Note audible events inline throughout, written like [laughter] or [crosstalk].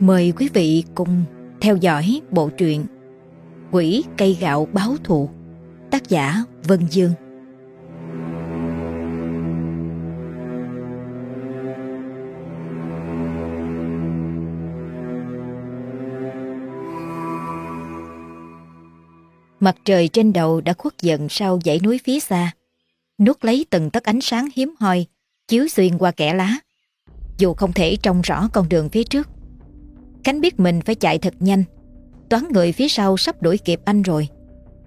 Mời quý vị cùng theo dõi bộ truyện Quỷ cây gạo báo thù, Tác giả Vân Dương. Mặt trời trên đầu đã khuất dần sau dãy núi phía xa. Nuốt lấy từng tấc ánh sáng hiếm hoi, Chiếu xuyên qua kẽ lá. Dù không thể trông rõ con đường phía trước Khánh biết mình phải chạy thật nhanh. Toán người phía sau sắp đuổi kịp anh rồi.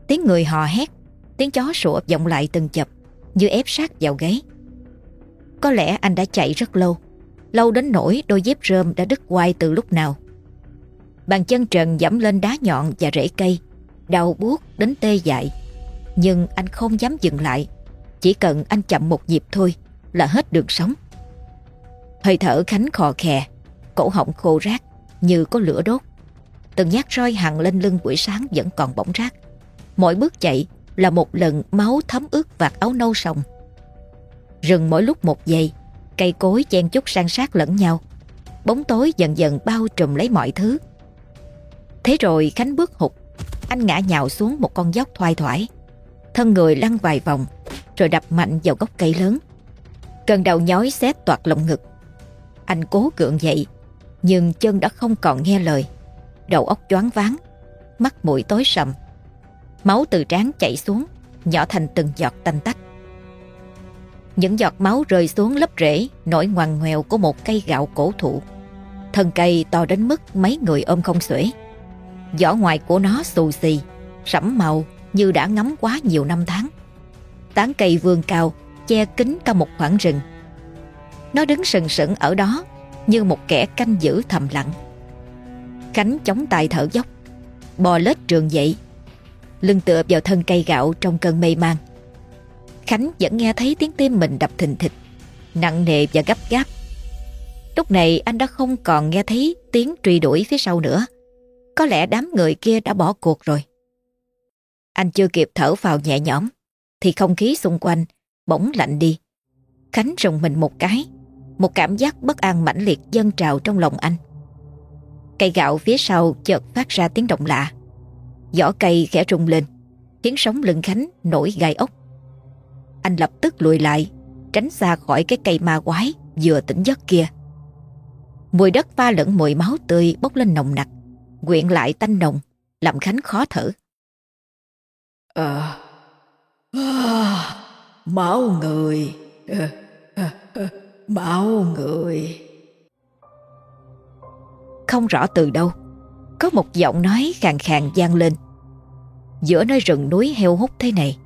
Tiếng người hò hét, Tiếng chó sủa vọng lại từng chập, Như ép sát vào ghế. Có lẽ anh đã chạy rất lâu Lâu đến nỗi đôi dép rơm đã đứt quai từ lúc nào. Bàn chân trần dẫm lên đá nhọn và rễ cây, Đau buốt đến tê dại. Nhưng anh không dám dừng lại, Chỉ cần anh chậm một nhịp thôi Là hết đường sống. Hơi thở Khánh khò khè, Cổ họng khô rác như có lửa đốt. Từng nhát roi hằn lên lưng buổi sáng vẫn còn bỏng rác. Mỗi bước chạy là một lần máu thấm ướt vạt áo nâu sòng. Rừng mỗi lúc một giây, cây cối chen chúc san sát lẫn nhau. Bóng tối dần dần bao trùm lấy mọi thứ. Thế rồi Khánh bước hụt, anh ngã nhào xuống một con dốc thoai thoải. Thân người lăn vài vòng, rồi đập mạnh vào gốc cây lớn. Cơn đầu nhói xét toạt lồng ngực. Anh cố gượng dậy nhưng chân đã không còn nghe lời. Đầu óc choáng váng, Mắt mũi tối sầm. Máu từ trán chảy xuống, Nhỏ thành từng giọt tanh tách. Những giọt máu rơi xuống lớp rễ Nổi ngoằn ngoèo của một cây gạo cổ thụ. Thân cây to đến mức mấy người ôm không xuể. Vỏ ngoài của nó xù xì, Sẫm màu như đã ngắm quá nhiều năm tháng. Tán cây vươn cao, Che kín cả một khoảng rừng. Nó đứng sừng sững ở đó như một kẻ canh giữ thầm lặng. Khánh chống tay thở dốc, bò lết trường dậy, lưng tựa vào thân cây gạo trong cơn mê man. Khánh vẫn nghe thấy tiếng tim mình đập thình thịch, nặng nề và gấp gáp. Lúc này anh đã không còn nghe thấy tiếng truy đuổi phía sau nữa. Có lẽ đám người kia đã bỏ cuộc rồi. Anh chưa kịp thở vào nhẹ nhõm, thì không khí xung quanh bỗng lạnh đi. Khánh rùng mình một cái, một cảm giác bất an mãnh liệt dâng trào trong lòng anh. Cây gạo phía sau chợt phát ra tiếng động lạ. Vỏ cây khẽ rung lên Khiến sóng lưng Khánh nổi gai ốc. Anh lập tức lùi lại Tránh xa khỏi cái cây ma quái Vừa tỉnh giấc kia. Mùi đất pha lẫn mùi máu tươi bốc lên nồng nặc Quyện lại tanh nồng Làm Khánh khó thở. Ờ à, Máu người. À, à, à, bao người. Không rõ từ đâu. Có một giọng nói khàn khàn vang lên. Giữa nơi rừng núi heo hút thế này,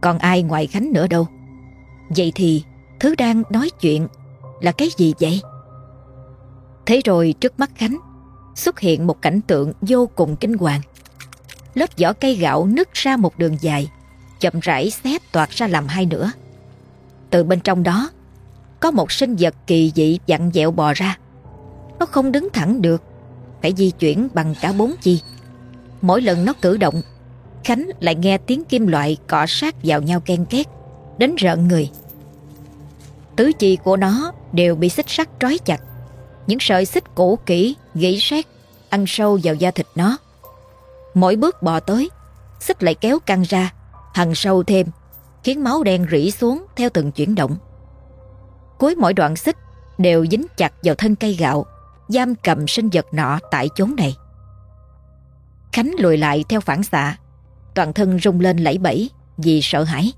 Còn ai ngoài Khánh nữa đâu. Vậy thì, Thứ đang nói chuyện Là cái gì vậy? Thế rồi trước mắt Khánh, Xuất hiện một cảnh tượng vô cùng kinh hoàng. Lớp vỏ cây gạo nứt ra một đường dài, Chậm rãi xé toạt ra làm hai nửa. Từ bên trong đó có một sinh vật kỳ dị dặn dẹo bò ra. Nó không đứng thẳng được, phải di chuyển bằng cả bốn chi. Mỗi lần nó cử động, Khánh lại nghe tiếng kim loại cọ sát vào nhau ken két, đến rợn người. Tứ chi của nó đều bị xích sắt trói chặt. Những sợi xích cũ kỹ, gỉ sét, ăn sâu vào da thịt nó. Mỗi bước bò tới, xích lại kéo căng ra, hằn sâu thêm, khiến máu đen rỉ xuống theo từng chuyển động. Cuối mỗi đoạn xích đều dính chặt vào thân cây gạo, giam cầm sinh vật nọ tại chốn này. Khánh lùi lại theo phản xạ, toàn thân rung lên lẫy bẫy vì sợ hãi.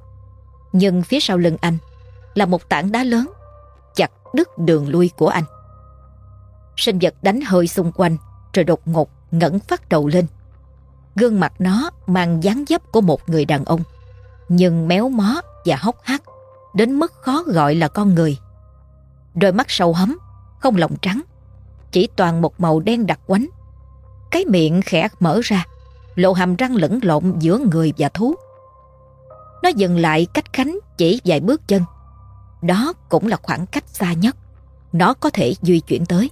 Nhưng phía sau lưng anh là một tảng đá lớn, chặt đứt đường lui của anh. Sinh vật đánh hơi xung quanh rồi đột ngột ngẩng phát đầu lên. Gương mặt nó mang dáng dấp của một người đàn ông, nhưng méo mó và hốc hác đến mức khó gọi là con người. Đôi mắt sâu hấm, không lòng trắng, chỉ toàn một màu đen đặc quánh. Cái miệng khẽ mở ra, lộ hàm răng lẫn lộn giữa người và thú. Nó dừng lại cách Khánh chỉ vài bước chân. Đó cũng là khoảng cách xa nhất nó có thể di chuyển tới.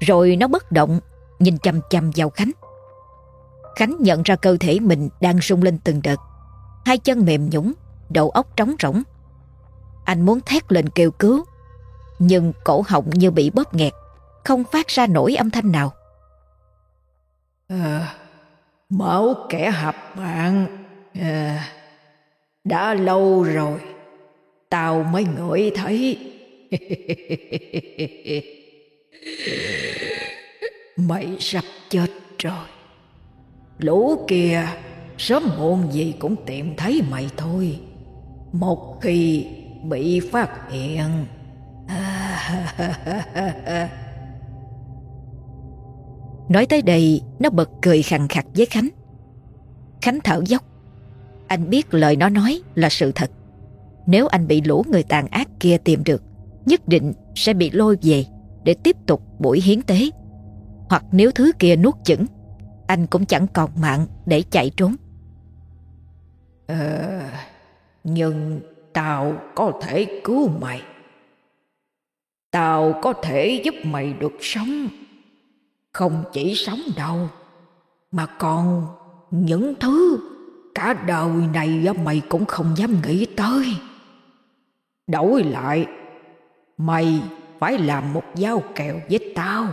Rồi nó bất động, nhìn chăm chăm vào Khánh. Khánh nhận ra cơ thể mình đang rung lên từng đợt. Hai chân mềm nhũng, đầu óc trống rỗng. Anh muốn thét lên kêu cứu, nhưng cổ họng như bị bóp nghẹt, không phát ra nổi âm thanh nào. À, máu kẻ hạp mạng à, đã lâu rồi tao mới ngửi thấy. [laughs] Mày sắp chết rồi. Lũ kia sớm muộn gì cũng tìm thấy mày thôi. Một khi bị phát hiện [laughs] nói tới đây nó bật cười khằng khặt với khánh. Khánh thở dốc. Anh biết lời nó nói là sự thật. Nếu anh bị lũ người tàn ác kia tìm được nhất định sẽ bị lôi về để tiếp tục buổi hiến tế. Hoặc nếu thứ kia nuốt chửng anh cũng chẳng còn mạng để chạy trốn. Ờ, nhưng tao có thể cứu mày. Tao có thể giúp mày được sống. Không chỉ sống đâu, mà còn những thứ cả đời này mày cũng không dám nghĩ tới. Đổi lại, mày phải làm một dao kèo với tao.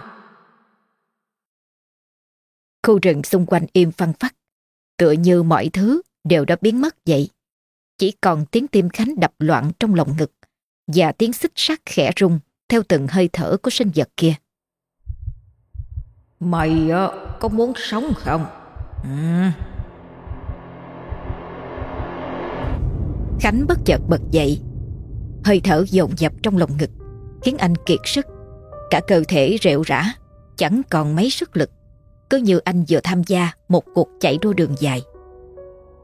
Khu rừng xung quanh im phăng phắc, tựa như mọi thứ đều đã biến mất vậy. Chỉ còn tiếng tim Khánh đập loạn trong lòng ngực và tiếng xích sắt khẽ rung theo từng hơi thở của sinh vật kia. Mày có muốn sống không? Ừ. Khánh bất chợt bật dậy. Hơi thở dồn dập trong lòng ngực khiến anh kiệt sức. Cả cơ thể rệu rã, chẳng còn mấy sức lực. Cứ như anh vừa tham gia một cuộc chạy đua đường dài.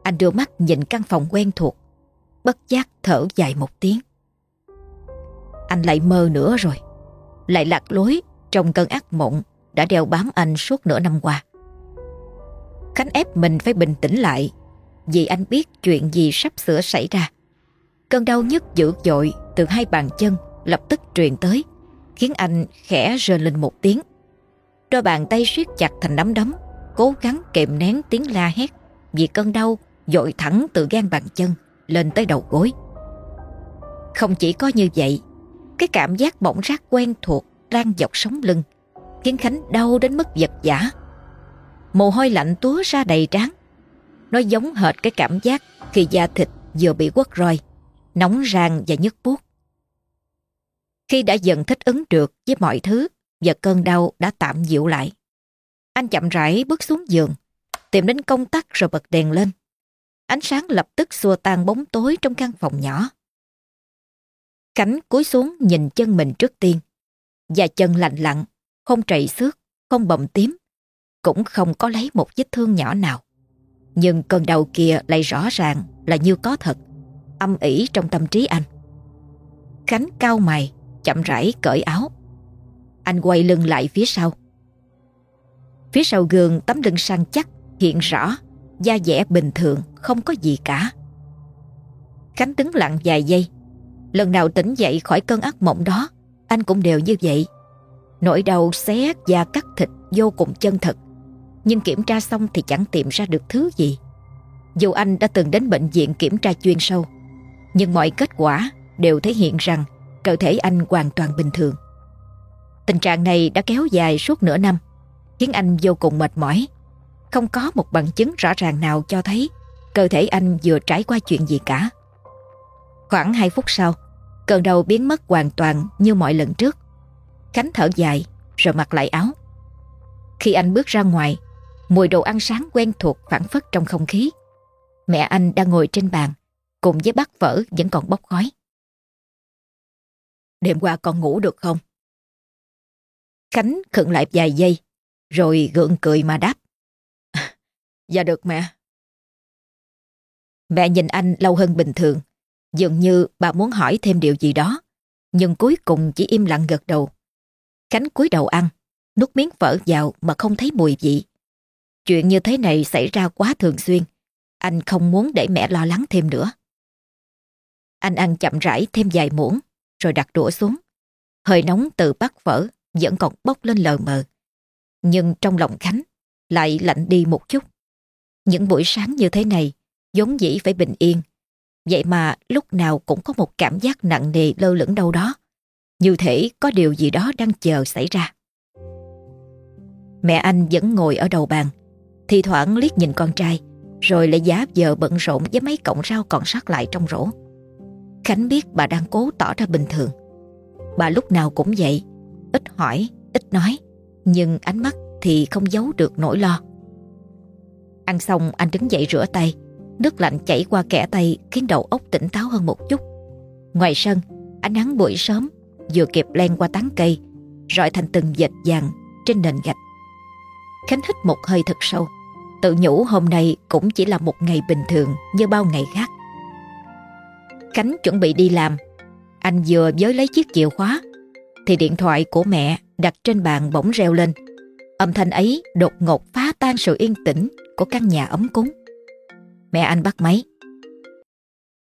Anh đưa mắt nhìn căn phòng quen thuộc Bất giác thở dài một tiếng anh lại mơ nữa rồi. Lại lạc lối trong cơn ác mộng Đã đeo bám anh suốt nửa năm qua. Khánh ép mình phải bình tĩnh lại Vì anh biết chuyện gì sắp sửa xảy ra. Cơn đau nhức dữ dội Từ hai bàn chân lập tức truyền tới Khiến anh khẽ rên lên một tiếng. Đôi bàn tay siết chặt thành nắm đấm Cố gắng kềm nén tiếng la hét Vì cơn đau dội thẳng từ gan bàn chân lên tới đầu gối. Không chỉ có như vậy, cái cảm giác bỗng rát quen thuộc Đang dọc sống lưng, khiến Khánh đau đến mức giật giả. Mồ hôi lạnh túa ra đầy trán. Nó giống hệt cái cảm giác khi da thịt vừa bị quất roi, nóng rang và nhức buốt. Khi đã dần thích ứng được với mọi thứ và cơn đau đã tạm dịu lại, anh chậm rãi bước xuống giường, tìm đến công tắc rồi bật đèn lên. Ánh sáng lập tức xua tan bóng tối trong căn phòng nhỏ. Cánh cúi xuống nhìn chân mình trước tiên. Và chân lạnh lặng, không trầy xước, không bầm tím. Cũng không có lấy một vết thương nhỏ nào. Nhưng cơn đau kia lại rõ ràng là như có thật, âm ỉ trong tâm trí anh. Khánh cao mày, chậm rãi cởi áo. Anh quay lưng lại phía sau. Phía sau gương tấm lưng săn chắc hiện rõ da dẻ bình thường, không có gì cả. Khánh đứng lặng vài giây. Lần nào tỉnh dậy khỏi cơn ác mộng đó, anh cũng đều như vậy. Nỗi đau xé da cắt thịt vô cùng chân thật. Nhưng kiểm tra xong thì chẳng tìm ra được thứ gì. Dù anh đã từng đến bệnh viện kiểm tra chuyên sâu, nhưng mọi kết quả đều thể hiện rằng cơ thể anh hoàn toàn bình thường. Tình trạng này đã kéo dài suốt nửa năm, khiến anh vô cùng mệt mỏi không có một bằng chứng rõ ràng nào cho thấy cơ thể anh vừa trải qua chuyện gì cả. Khoảng 2 phút sau, cơn đau biến mất hoàn toàn như mọi lần trước. Khánh thở dài rồi mặc lại áo. Khi anh bước ra ngoài, mùi đồ ăn sáng quen thuộc phản phất trong không khí. Mẹ anh đang ngồi trên bàn, cùng với bát phở vẫn còn bốc khói. Đêm qua con ngủ được không? Khánh khựng lại vài giây, rồi gượng cười mà đáp. [laughs] Dạ được mẹ. Mẹ nhìn anh lâu hơn bình thường. Dường như bà muốn hỏi thêm điều gì đó. Nhưng cuối cùng chỉ im lặng gật đầu. Khánh cúi đầu ăn, nuốt miếng phở vào mà không thấy mùi vị. Chuyện như thế này xảy ra quá thường xuyên. Anh không muốn để mẹ lo lắng thêm nữa. Anh ăn chậm rãi thêm vài muỗng, rồi đặt đũa xuống. Hơi nóng từ bát phở vẫn còn bốc lên lờ mờ. Nhưng trong lòng Khánh lại lạnh đi một chút. Những buổi sáng như thế này, vốn dĩ phải bình yên. Vậy mà lúc nào cũng có một cảm giác nặng nề lơ lửng đâu đó. Như thể có điều gì đó đang chờ xảy ra. Mẹ anh vẫn ngồi ở đầu bàn Thì thoảng liếc nhìn con trai Rồi lại giá giờ bận rộn với mấy cọng rau còn sót lại trong rổ Khánh biết bà đang cố tỏ ra bình thường Bà lúc nào cũng vậy Ít hỏi, ít nói Nhưng ánh mắt thì không giấu được nỗi lo Ăn xong anh đứng dậy rửa tay Nước lạnh chảy qua kẻ tay, Khiến đầu óc tỉnh táo hơn một chút. Ngoài sân, Ánh nắng buổi sớm, Vừa kịp len qua tán cây, Rọi thành từng dệt vàng trên nền gạch. Khánh hít một hơi thật sâu. Tự nhủ hôm nay cũng chỉ là một ngày bình thường Như bao ngày khác. Khánh chuẩn bị đi làm. Anh vừa giới lấy chiếc chìa khóa, Thì điện thoại của mẹ đặt trên bàn bỗng reo lên. Âm thanh ấy đột ngột phá tan sự yên tĩnh của căn nhà ấm cúng. Mẹ anh bắt máy.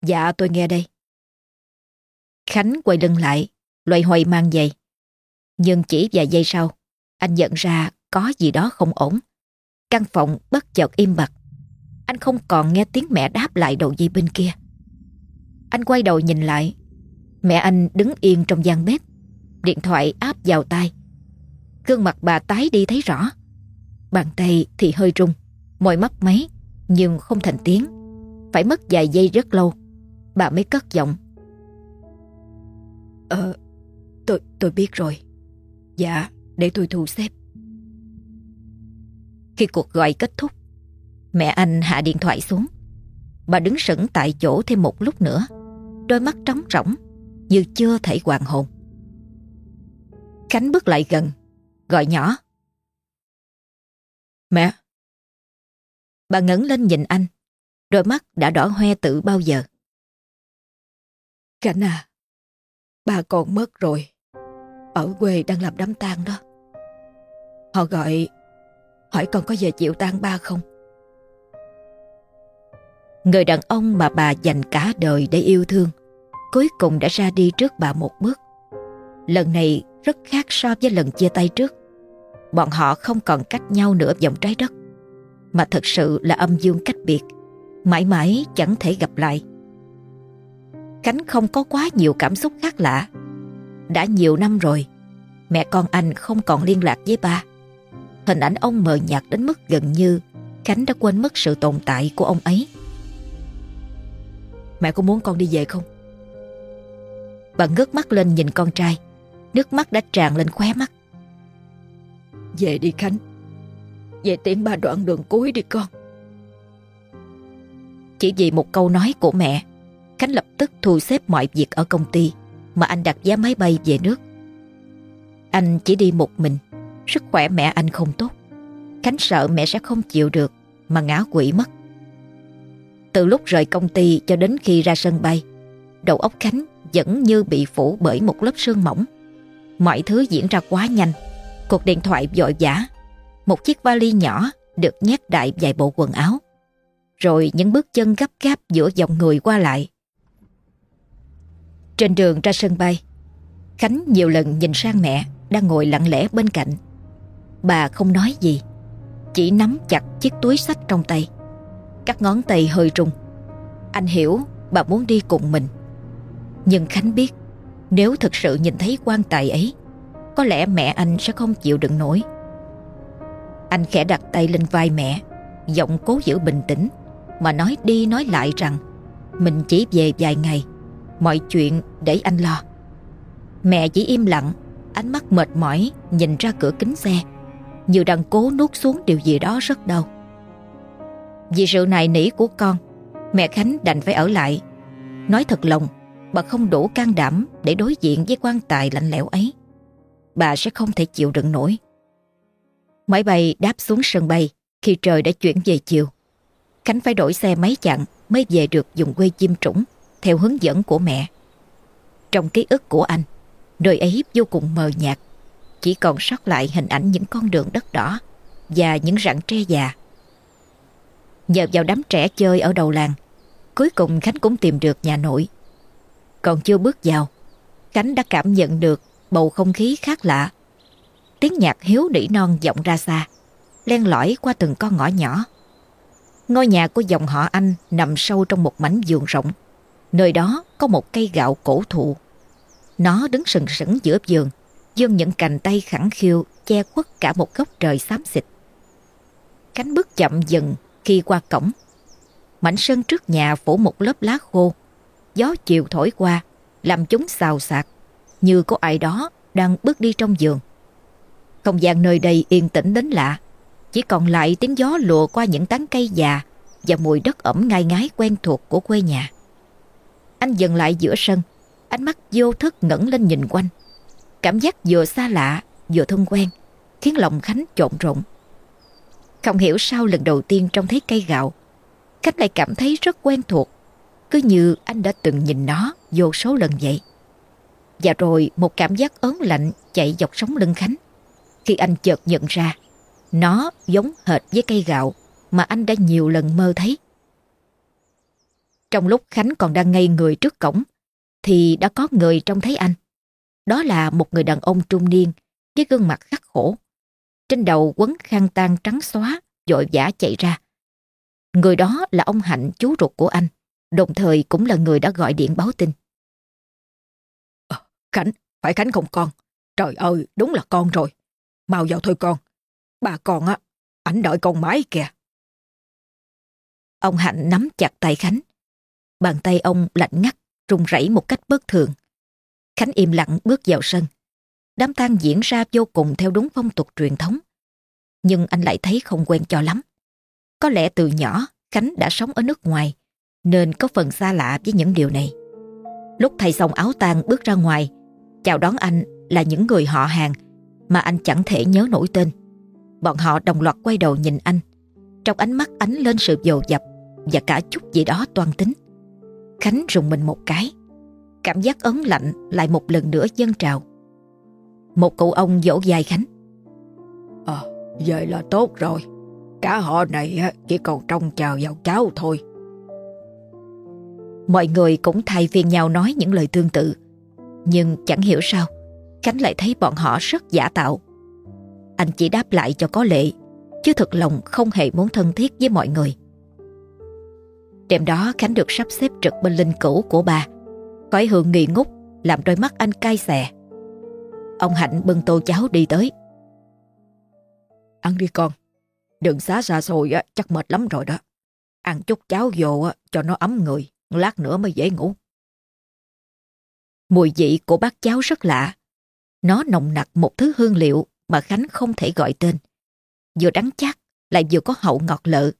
Dạ tôi nghe đây. Khánh quay lưng lại, loay hoay mang giày. Nhưng chỉ vài giây sau, anh nhận ra có gì đó không ổn. Căn phòng bất chợt im bặt. Anh không còn nghe tiếng mẹ đáp lại đầu dây bên kia. Anh quay đầu nhìn lại. Mẹ anh đứng yên trong gian bếp. Điện thoại áp vào tai. Gương mặt bà tái đi thấy rõ. Bàn tay thì hơi rung, môi mấp máy, nhưng không thành tiếng. Phải mất vài giây rất lâu, bà mới cất giọng. Ờ, tôi, tôi biết rồi. Dạ, để tôi thu xếp. Khi cuộc gọi kết thúc, mẹ anh hạ điện thoại xuống. Bà đứng sững tại chỗ thêm một lúc nữa, đôi mắt trống rỗng, như chưa thể hoàn hồn. Khánh bước lại gần, gọi nhỏ. Mẹ! Bà ngẩng lên nhìn anh, đôi mắt đã đỏ hoe tự bao giờ. Khánh à, bà con mất rồi. Ở quê đang làm đám tang đó. Họ gọi, hỏi con có về chịu tang ba không? Người đàn ông mà bà dành cả đời để yêu thương, cuối cùng đã ra đi trước bà một bước. Lần này rất khác so với lần chia tay trước. Bọn họ không còn cách nhau nửa vòng trái đất, mà thật sự là âm dương cách biệt, mãi mãi chẳng thể gặp lại. Khánh không có quá nhiều cảm xúc khác lạ. Đã nhiều năm rồi, mẹ con anh không còn liên lạc với ba. Hình ảnh ông mờ nhạt đến mức gần như Khánh đã quên mất sự tồn tại của ông ấy. Mẹ có muốn con đi về không? Bà ngước mắt lên nhìn con trai Nước mắt đã tràn lên khóe mắt Về đi Khánh về tiễn ba đoạn đường cuối đi con. Chỉ vì một câu nói của mẹ, Khánh lập tức thu xếp mọi việc ở công ty Mà anh đặt giá máy bay về nước. Anh chỉ đi một mình, Sức khỏe mẹ anh không tốt. Khánh sợ mẹ sẽ không chịu được Mà ngã quỵ mất. Từ lúc rời công ty cho đến khi ra sân bay, Đầu óc Khánh vẫn như bị phủ bởi một lớp sương mỏng. Mọi thứ diễn ra quá nhanh, Cuộc điện thoại vội vã một chiếc vali nhỏ được nhét đại vài bộ quần áo, Rồi những bước chân gấp gáp giữa dòng người qua lại. Trên đường ra sân bay, Khánh nhiều lần nhìn sang mẹ Đang ngồi lặng lẽ bên cạnh. Bà không nói gì, Chỉ nắm chặt chiếc túi sách trong tay. Các ngón tay hơi rung. Anh hiểu bà muốn đi cùng mình. Nhưng Khánh biết, nếu thực sự nhìn thấy quan tài ấy, Có lẽ mẹ anh sẽ không chịu đựng nổi. Anh khẽ đặt tay lên vai mẹ, Giọng cố giữ bình tĩnh, Mà nói đi nói lại rằng, Mình chỉ về vài ngày, Mọi chuyện để anh lo Mẹ chỉ im lặng, Ánh mắt mệt mỏi Nhìn ra cửa kính xe, Như đang cố nuốt xuống điều gì đó rất đau Vì sự này nỉ của con, Mẹ Khánh đành phải ở lại Nói thật lòng, Bà không đủ can đảm để đối diện với quan tài lạnh lẽo ấy. Bà sẽ không thể chịu đựng nổi. Máy bay đáp xuống sân bay khi trời đã chuyển về chiều. Khánh phải đổi xe mấy chặng mới về được dùng quê chim trũng theo hướng dẫn của mẹ. Trong ký ức của anh, nơi ấy vô cùng mờ nhạt. Chỉ còn sót lại hình ảnh những con đường đất đỏ và những rặng tre già. Nhờ vào đám trẻ chơi ở đầu làng, cuối cùng Khánh cũng tìm được nhà nội còn chưa bước vào, Khánh đã cảm nhận được bầu không khí khác lạ. Tiếng nhạc hiếu đỉ non vọng ra xa, len lỏi qua từng con ngõ nhỏ. Ngôi nhà của dòng họ Anh nằm sâu trong một mảnh vườn rộng. Nơi đó có một cây gạo cổ thụ. Nó đứng sừng sững giữa vườn, dương những cành tay khẳng khiu che khuất cả một góc trời xám xịt. Cánh bước chậm dần khi qua cổng. Mảnh sân trước nhà phủ một lớp lá khô. Gió chiều thổi qua, làm chúng xào xạc, như có ai đó đang bước đi trong giường. Không gian nơi đây yên tĩnh đến lạ, chỉ còn lại tiếng gió lùa qua những tán cây già và mùi đất ẩm ngai ngái quen thuộc của quê nhà. Anh dừng lại giữa sân, ánh mắt vô thức ngẩng lên nhìn quanh. Cảm giác vừa xa lạ, vừa thân quen, khiến lòng Khánh trộn rộn. Không hiểu sao lần đầu tiên trông thấy cây gạo, Khánh lại cảm thấy rất quen thuộc, cứ như anh đã từng nhìn nó vô số lần vậy. Và rồi một cảm giác ớn lạnh chạy dọc sống lưng Khánh. Khi anh chợt nhận ra, nó giống hệt với cây gạo mà anh đã nhiều lần mơ thấy. Trong lúc Khánh còn đang ngây người trước cổng, thì đã có người trông thấy anh. Đó là một người đàn ông trung niên với gương mặt khắc khổ. Trên đầu quấn khăn tang trắng xóa, dội vã chạy ra. Người đó là ông Hạnh chú ruột của anh, đồng thời cũng là người đã gọi điện báo tin. À, Khánh, phải Khánh không con? Trời ơi, đúng là con rồi. Mau vào thôi con. Bà con á, ảnh đợi con mãi kìa. Ông Hạnh nắm chặt tay Khánh. Bàn tay ông lạnh ngắt, run rẩy một cách bất thường. Khánh im lặng bước vào sân. Đám tang diễn ra vô cùng theo đúng phong tục truyền thống. Nhưng anh lại thấy không quen cho lắm. Có lẽ từ nhỏ Khánh đã sống ở nước ngoài nên có phần xa lạ với những điều này. Lúc thay xong áo tang bước ra ngoài, chào đón anh là những người họ hàng mà anh chẳng thể nhớ nổi tên. Bọn họ đồng loạt quay đầu nhìn anh, trong ánh mắt ánh lên sự dồn dập và cả chút gì đó toan tính. Khánh rùng mình một cái, cảm giác ớn lạnh lại một lần nữa dâng trào. Một cụ ông dỗ dài Khánh. Ờ, à, vậy là tốt rồi. Cả họ này chỉ còn trông chờ vào cháu thôi. Mọi người cũng thay phiên nhau nói những lời tương tự. Nhưng chẳng hiểu sao, Khánh lại thấy bọn họ rất giả tạo. Anh chỉ đáp lại cho có lệ, chứ thực lòng không hề muốn thân thiết với mọi người. Đêm đó Khánh được sắp xếp trực bên linh cữu của bà. Khói hương nghi ngút, làm đôi mắt anh cay xè. Ông Hạnh bưng tô cháo đi tới. Ăn đi con, đừng xá xa xôi á, chắc mệt lắm rồi đó. Ăn chút cháo vô á, cho nó ấm người, lát nữa mới dễ ngủ. Mùi vị của bát cháo rất lạ. Nó nồng nặc một thứ hương liệu mà Khánh không thể gọi tên. Vừa đắng chát, lại vừa có hậu ngọt lợ.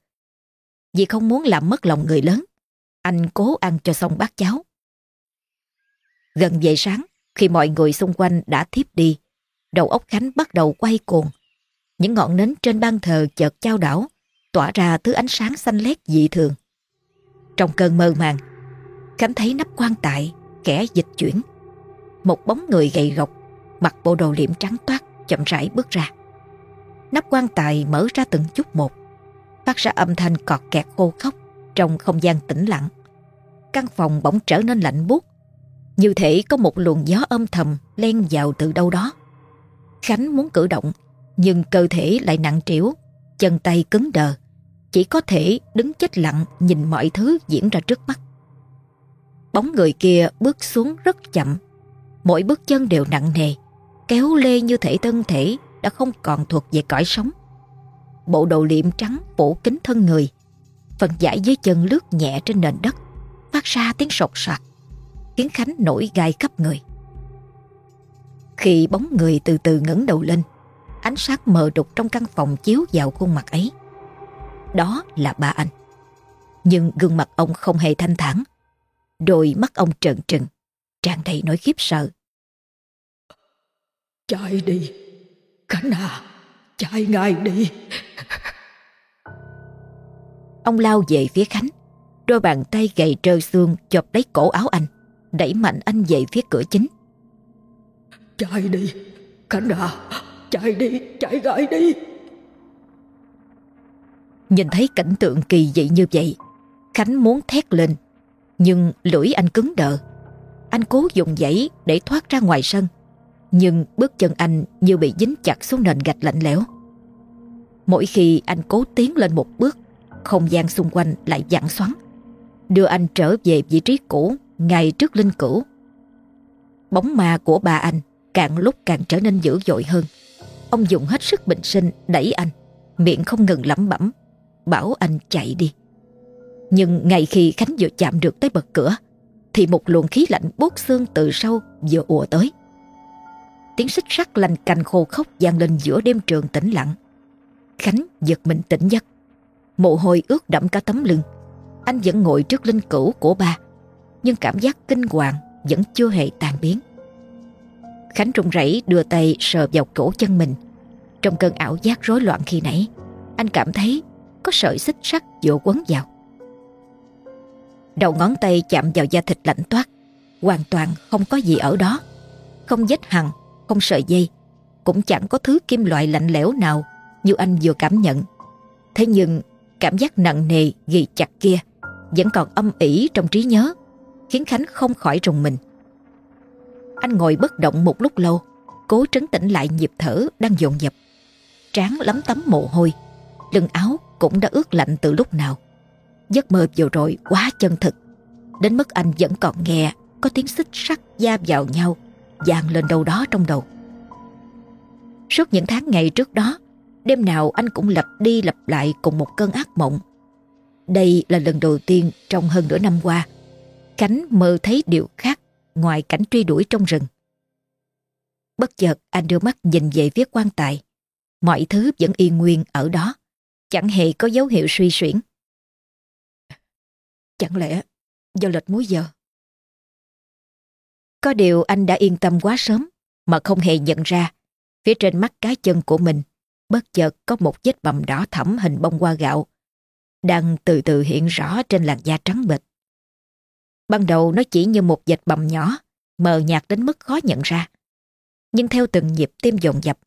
Vì không muốn làm mất lòng người lớn, anh cố ăn cho xong bát cháo. Gần về sáng, khi mọi người xung quanh đã thiếp đi, đầu óc Khánh bắt đầu quay cuồng. Những ngọn nến trên ban thờ chợt trao đảo, tỏa ra thứ ánh sáng xanh lét dị thường. Trong cơn mơ màng, Khánh thấy nắp quan tại, kẻ dịch chuyển. Một bóng người gầy gộc, mặc bộ đồ liệm trắng toát, chậm rãi bước ra. Nắp quan tài mở ra từng chút một, phát ra âm thanh cọt kẹt khô khóc trong không gian tĩnh lặng. Căn phòng bỗng trở nên lạnh buốt, như thể có một luồng gió âm thầm len vào từ đâu đó. Khánh muốn cử động, nhưng cơ thể lại nặng trĩu, chân tay cứng đờ, chỉ có thể đứng chết lặng nhìn mọi thứ diễn ra trước mắt. Bóng người kia bước xuống rất chậm, mỗi bước chân đều nặng nề, kéo lê như thể thân thể đã không còn thuộc về cõi sống. Bộ đồ liệm trắng phủ kính thân người, phần giải dưới chân lướt nhẹ trên nền đất, phát ra tiếng sột soạt, khiến Khánh nổi gai khắp người. Khi bóng người từ từ ngẩng đầu lên, ánh sáng mờ đục trong căn phòng chiếu vào khuôn mặt ấy. Đó là ba anh. Nhưng gương mặt ông không hề thanh thản. Đôi mắt ông trợn trừng, tràn đầy nỗi khiếp sợ. Chạy đi, Khánh à, chạy ngay đi. Ông lao về phía Khánh, đôi bàn tay gầy trơ xương chộp lấy cổ áo anh, đẩy mạnh anh về phía cửa chính. Chạy đi, Khánh à, chạy đi, chạy ngay đi. Nhìn thấy cảnh tượng kỳ dị như vậy, Khánh muốn thét lên, nhưng lưỡi anh cứng đờ. Anh cố dùng dãy để thoát ra ngoài sân, nhưng bước chân anh như bị dính chặt xuống nền gạch lạnh lẽo. Mỗi khi anh cố tiến lên một bước, không gian xung quanh lại dặn xoắn, đưa anh trở về vị trí cũ ngay trước linh cửu. Bóng ma của bà anh càng lúc càng trở nên dữ dội hơn. Ông dùng hết sức bình sinh đẩy anh, miệng không ngừng lẩm bẩm, bảo anh chạy đi. Nhưng ngay khi Khánh vừa chạm được tới bậc cửa, thì một luồng khí lạnh buốt xương từ sau vừa ùa tới. Tiếng xích sắt lành cành khô khốc vang lên giữa đêm trường tĩnh lặng. Khánh giật mình tỉnh giấc. Mồ hôi ướt đẫm cả tấm lưng. Anh vẫn ngồi trước linh cữu của ba, nhưng cảm giác kinh hoàng vẫn chưa hề tan biến. Khánh run rẩy đưa tay sờ vào cổ chân mình. Trong cơn ảo giác rối loạn khi nãy, anh cảm thấy có sợi xích sắt dỗ quấn vào. Đầu ngón tay chạm vào da thịt lạnh toát, hoàn toàn không có gì ở đó. Không vết hằn, không sợi dây, cũng chẳng có thứ kim loại lạnh lẽo nào như anh vừa cảm nhận. Thế nhưng cảm giác nặng nề ghi chặt kia vẫn còn âm ỉ trong trí nhớ, khiến Khánh không khỏi rùng mình. Anh ngồi bất động một lúc lâu, cố trấn tĩnh lại nhịp thở đang dồn dập. Trán lấm tấm mồ hôi, lưng áo cũng đã ướt lạnh từ lúc nào. Giấc mơ vừa rồi quá chân thực, đến mức anh vẫn còn nghe có tiếng xích sắt da vào nhau dàn lên đâu đó trong đầu. Suốt những tháng ngày trước đó, đêm nào anh cũng lặp đi lặp lại cùng một cơn ác mộng. Đây là lần đầu tiên trong hơn nửa năm qua, Khánh mơ thấy điều khác ngoài cảnh truy đuổi trong rừng. Bất chợt anh đưa mắt nhìn về phía quan tài. Mọi thứ vẫn y nguyên ở đó, chẳng hề có dấu hiệu suy xuyển. Chẳng lẽ do lệch múi giờ? Có điều anh đã yên tâm quá sớm mà không hề nhận ra phía trên mắt cá chân của mình bất chợt có một vết bầm đỏ thẫm hình bông hoa gạo đang từ từ hiện rõ trên làn da trắng bệch. Ban đầu nó chỉ như một vệt bầm nhỏ, mờ nhạt đến mức khó nhận ra. Nhưng theo từng nhịp tim dồn dập,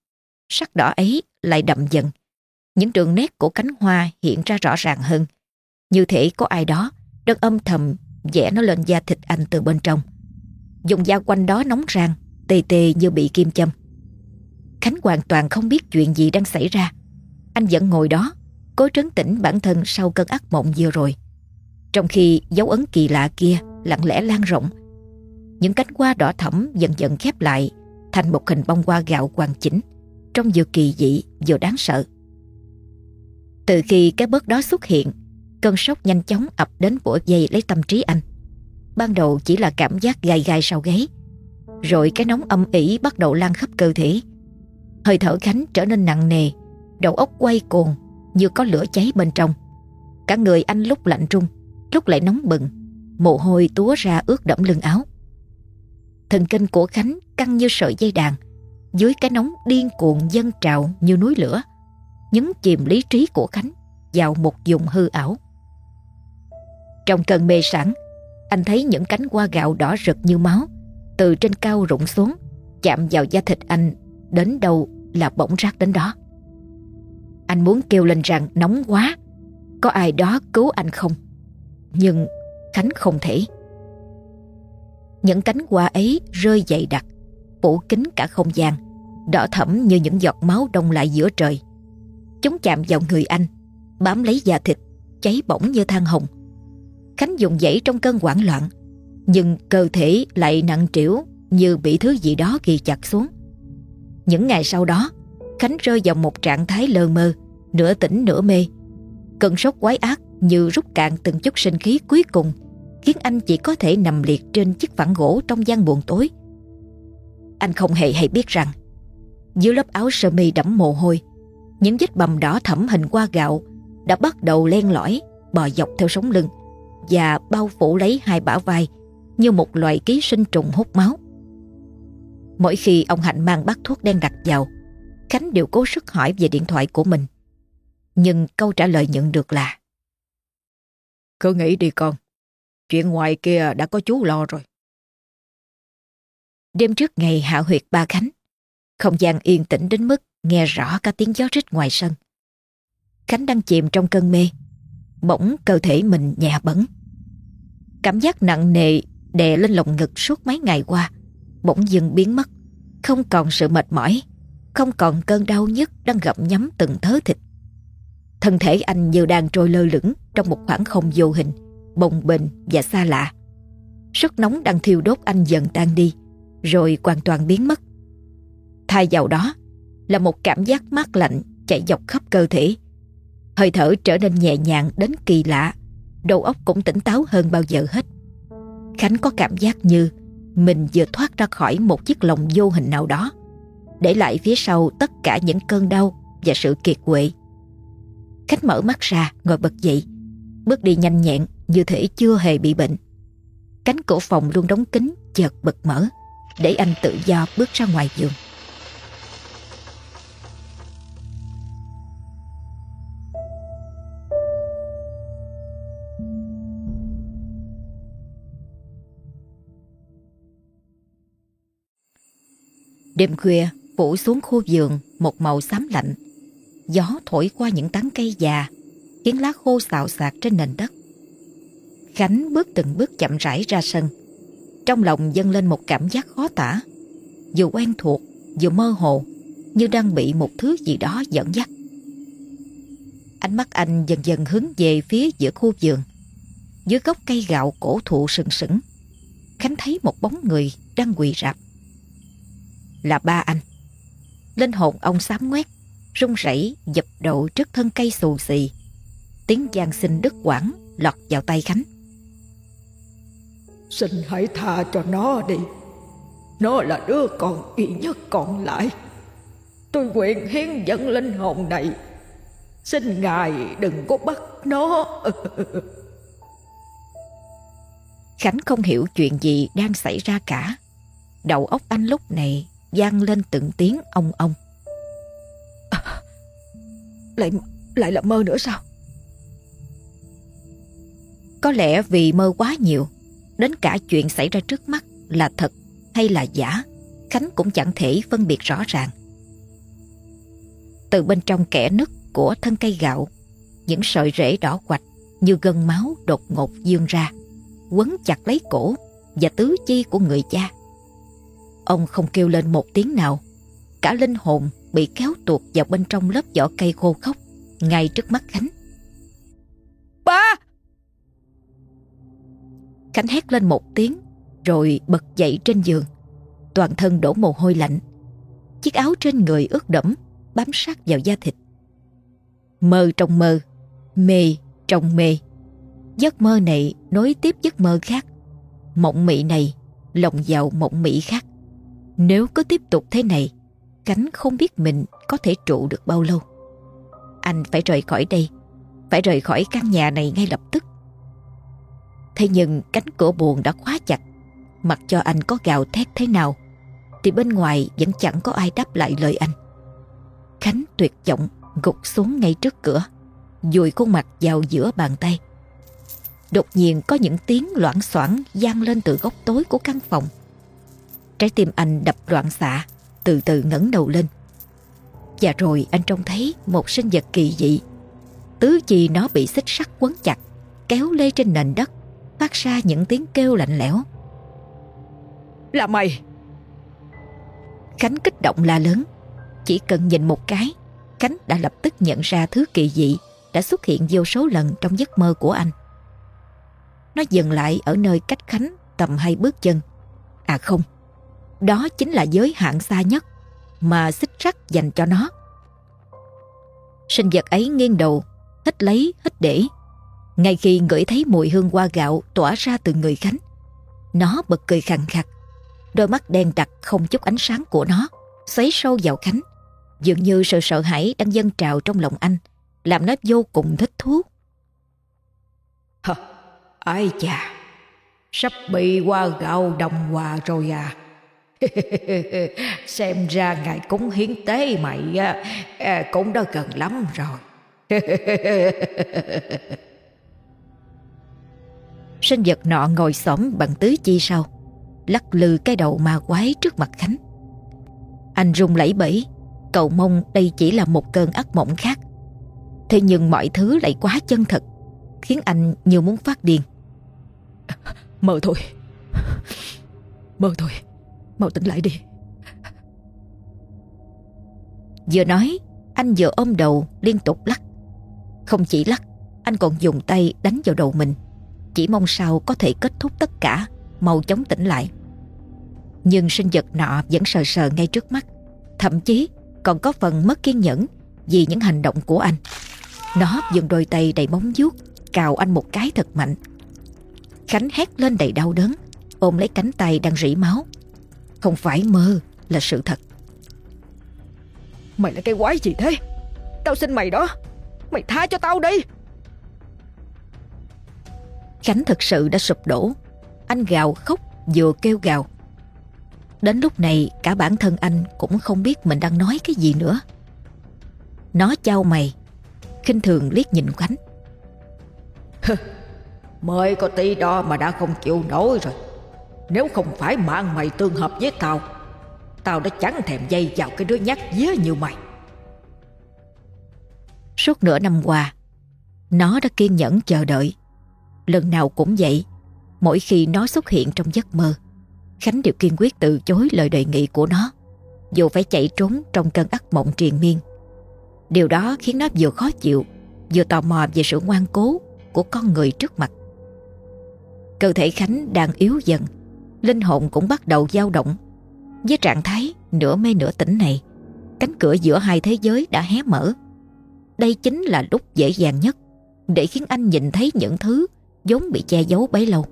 sắc đỏ ấy lại đậm dần. Những đường nét của cánh hoa hiện ra rõ ràng hơn, như thể có ai đó đang âm thầm vẽ nó lên da thịt anh từ bên trong. Dùng da quanh đó nóng rang, tê tê như bị kim châm. Khánh hoàn toàn không biết chuyện gì đang xảy ra. Anh vẫn ngồi đó, cố trấn tĩnh bản thân sau cơn ác mộng vừa rồi. Trong khi dấu ấn kỳ lạ kia lặng lẽ lan rộng, những cánh hoa đỏ thẫm dần dần khép lại thành một hình bông hoa gạo hoàn chỉnh, trông vừa kỳ dị vừa đáng sợ. Từ khi cái bớt đó xuất hiện, cơn sốc nhanh chóng ập đến vỗ dây lấy tâm trí anh. Ban đầu chỉ là cảm giác gai gai sau gáy, rồi cái nóng âm ỉ bắt đầu lan khắp cơ thể. Hơi thở Khánh trở nên nặng nề, đầu óc quay cuồng như có lửa cháy bên trong. Cả người anh lúc lạnh trung, lúc lại nóng bừng, mồ hôi túa ra ướt đẫm lưng áo. Thần kinh của Khánh căng như sợi dây đàn, dưới cái nóng điên cuồng dâng trào như núi lửa, nhấn chìm lý trí của Khánh vào một vùng hư ảo. Trong cơn mê sảng anh thấy những cánh hoa gạo đỏ rực như máu từ trên cao rụng xuống, chạm vào da thịt anh đến đâu là bỗng rác đến đó. Anh muốn kêu lên rằng nóng quá, có ai đó cứu anh không? Nhưng Khánh không thể. Những cánh hoa ấy rơi dày đặc, phủ kín cả không gian, đỏ thẫm như những giọt máu đông lại giữa trời. Chúng chạm vào người anh, bám lấy da thịt, cháy bỏng như than hồng. Khánh dùng dãy trong cơn hoảng loạn, nhưng cơ thể lại nặng trĩu như bị thứ gì đó ghi chặt xuống. Những ngày sau đó, Khánh rơi vào một trạng thái lơ mơ, nửa tỉnh nửa mê. Cơn sốc quái ác như rút cạn từng chút sinh khí cuối cùng, khiến anh chỉ có thể nằm liệt trên chiếc phản gỗ trong gian buồn tối. Anh không hề hay biết rằng, dưới lớp áo sơ mi đẫm mồ hôi, những vết bầm đỏ thẫm hình qua gạo đã bắt đầu len lỏi, bò dọc theo sống lưng và bao phủ lấy hai bả vai như một loại ký sinh trùng hút máu. Mỗi khi ông Hạnh mang bát thuốc đen đặt vào, Khánh đều cố sức hỏi về điện thoại của mình. Nhưng câu trả lời nhận được là Cứ nghĩ đi con, chuyện ngoài kia đã có chú lo rồi. Đêm trước ngày hạ huyệt ba Khánh, không gian yên tĩnh đến mức nghe rõ cả tiếng gió rít ngoài sân. Khánh đang chìm trong cơn mê, bỗng cơ thể mình nhẹ bẩn. Cảm giác nặng nề đè lên lồng ngực suốt mấy ngày qua, bỗng dừng biến mất, không còn sự mệt mỏi, không còn cơn đau nhức đang gặm nhấm từng thớ thịt. Thân thể anh như đang trôi lơ lửng trong một khoảng không vô hình, bồng bềnh và xa lạ. Sức nóng đang thiêu đốt anh dần tan đi, rồi hoàn toàn biến mất, Thay vào đó là một cảm giác mát lạnh chạy dọc khắp cơ thể. Hơi thở trở nên nhẹ nhàng đến kỳ lạ, đầu óc cũng tỉnh táo hơn bao giờ hết. Khánh có cảm giác như mình vừa thoát ra khỏi một chiếc lồng vô hình nào đó, để lại phía sau tất cả những cơn đau và sự kiệt quệ. Khánh mở mắt ra, ngồi bật dậy, bước đi nhanh nhẹn như thể chưa hề bị bệnh. Cánh cửa phòng luôn đóng kín chợt bật mở, để anh tự do bước ra ngoài giường. Đêm khuya phủ xuống khu vườn một màu xám lạnh. Gió thổi qua những tán cây già, khiến lá khô xào xạc trên nền đất. Khánh bước từng bước chậm rãi ra sân. Trong lòng dâng lên một cảm giác khó tả. Vừa quen thuộc, vừa mơ hồ, như đang bị một thứ gì đó dẫn dắt. Ánh mắt anh dần dần hướng về phía giữa khu vườn. Dưới gốc cây gạo cổ thụ sừng sững, Khánh thấy một bóng người đang quỳ rạp là ba anh. Linh hồn ông xám ngoét, run rẩy dập đầu trước thân cây xù xì. Tiếng giang sinh đứt quãng lọt vào tay Khánh. Xin hãy tha cho nó đi. Nó là đứa con duy nhất còn lại. Tôi nguyện hiến dẫn linh hồn này. Xin ngài đừng có bắt nó. Khánh không hiểu chuyện gì đang xảy ra cả. Đầu óc anh lúc này vang lên từng tiếng ông ông. À, lại lại là mơ nữa sao? Có lẽ vì mơ quá nhiều, đến cả chuyện xảy ra trước mắt là thật hay là giả, Khánh cũng chẳng thể phân biệt rõ ràng. Từ bên trong kẽ nứt của thân cây gạo, những sợi rễ đỏ quạch như gân máu đột ngột dương ra, quấn chặt lấy cổ và tứ chi của người cha. Ông không kêu lên một tiếng nào. Cả linh hồn bị kéo tuột vào bên trong lớp vỏ cây khô khốc ngay trước mắt Khánh. Ba! Khánh hét lên một tiếng rồi bật dậy trên giường. Toàn thân đổ mồ hôi lạnh. Chiếc áo trên người ướt đẫm bám sát vào da thịt. Mơ trong mơ, mê trong mê. Giấc mơ này nối tiếp giấc mơ khác. Mộng mị này lồng vào mộng mị khác. Nếu cứ tiếp tục thế này, Cánh không biết mình có thể trụ được bao lâu. Anh phải rời khỏi đây, phải rời khỏi căn nhà này ngay lập tức. Thế nhưng cánh cửa buồn đã khóa chặt, mặc cho anh có gào thét thế nào, thì bên ngoài vẫn chẳng có ai đáp lại lời anh. Khánh tuyệt vọng gục xuống ngay trước cửa, dùi khuôn mặt vào giữa bàn tay. Đột nhiên có những tiếng loãng xoảng vang lên từ góc tối của căn phòng. Trái tim anh đập loạn xạ, từ từ ngẩng đầu lên. Và rồi anh trông thấy một sinh vật kỳ dị. Tứ chi nó bị xích sắt quấn chặt, kéo lê trên nền đất, phát ra những tiếng kêu lạnh lẽo. Là mày! Khánh kích động la lớn. Chỉ cần nhìn một cái, Khánh đã lập tức nhận ra thứ kỳ dị đã xuất hiện vô số lần trong giấc mơ của anh. Nó dừng lại ở nơi cách Khánh tầm hai bước chân. À không, đó chính là giới hạn xa nhất mà xích sắt dành cho nó. Sinh vật ấy nghiêng đầu, hít lấy, hít để. Ngay khi ngửi thấy mùi hương hoa gạo tỏa ra từ người Khánh, nó bật cười khàn khặc. Đôi mắt đen đặc không chút ánh sáng của nó, xoáy sâu vào Khánh. Dường như sự sợ hãi đang dâng trào trong lòng anh, làm nó vô cùng thích thú. Hờ, ai chà, sắp bị hoa gạo đồng hòa rồi à. [laughs] Xem ra ngài cúng hiến tế mày à, cũng đã gần lắm rồi. [laughs] Sinh vật nọ ngồi xổm bằng tứ chi sau, lắc lư cái đầu ma quái trước mặt Khánh. Anh rung lẩy bẩy, cậu mong đây chỉ là một cơn ác mộng khác. Thế nhưng mọi thứ lại quá chân thật, khiến anh như muốn phát điên. [laughs] Mơ thôi, mơ thôi. Mau tỉnh lại đi Vừa nói Anh vừa ôm đầu liên tục lắc Không chỉ lắc Anh còn dùng tay đánh vào đầu mình Chỉ mong sao có thể kết thúc tất cả Mau chóng tỉnh lại Nhưng sinh vật nọ vẫn sờ sờ ngay trước mắt Thậm chí còn có phần mất kiên nhẫn vì những hành động của anh. Nó dùng đôi tay đầy móng vuốt cào anh một cái thật mạnh. Khánh hét lên đầy đau đớn, ôm lấy cánh tay đang rỉ máu. Không phải mơ, là sự thật. Mày là cái quái gì thế? Tao xin mày đó, mày tha cho tao đi. Khánh thực sự đã sụp đổ. Anh gào khóc vừa kêu gào. Đến lúc này cả bản thân anh cũng không biết mình đang nói cái gì nữa. Nó trao mày, khinh thường liếc nhìn Khánh. Mới có tí đó mà đã không chịu nổi rồi. Nếu không phải mạng mày tương hợp với tao, tao đã chẳng thèm dây vào cái đứa nhát dế như mày. Suốt nửa năm qua, nó đã kiên nhẫn chờ đợi. Lần nào cũng vậy, mỗi khi nó xuất hiện trong giấc mơ, Khánh đều kiên quyết từ chối lời đề nghị của nó, dù phải chạy trốn trong cơn ác mộng triền miên. Điều đó khiến nó vừa khó chịu, vừa tò mò về sự ngoan cố của con người trước mặt. Cơ thể Khánh đang yếu dần, linh hồn cũng bắt đầu dao động. Với trạng thái nửa mê nửa tỉnh này, cánh cửa giữa hai thế giới đã hé mở. Đây chính là lúc dễ dàng nhất để khiến anh nhìn thấy những thứ vốn bị che giấu bấy lâu.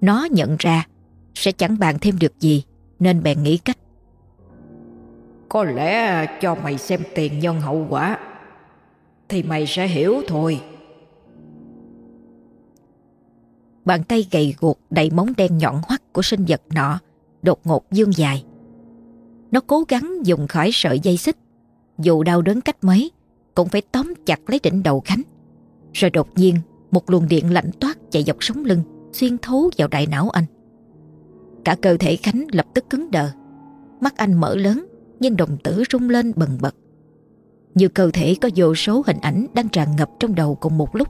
Nó nhận ra sẽ chẳng bàn thêm được gì nên bèn nghĩ cách. Có lẽ cho mày xem tiền nhân hậu quả thì mày sẽ hiểu thôi. Bàn tay gầy guộc đầy móng đen nhọn hoắt của sinh vật nọ, đột ngột dương dài. Nó cố gắng dùng khỏi sợi dây xích dù đau đớn cách mấy, cũng phải tóm chặt lấy đỉnh đầu Khánh. Rồi đột nhiên, một luồng điện lạnh toát chạy dọc sống lưng, xuyên thấu vào đại não anh. Cả cơ thể Khánh lập tức cứng đờ. Mắt anh mở lớn, nhưng đồng tử rung lên bần bật. Như cơ thể có vô số hình ảnh đang tràn ngập trong đầu cùng một lúc.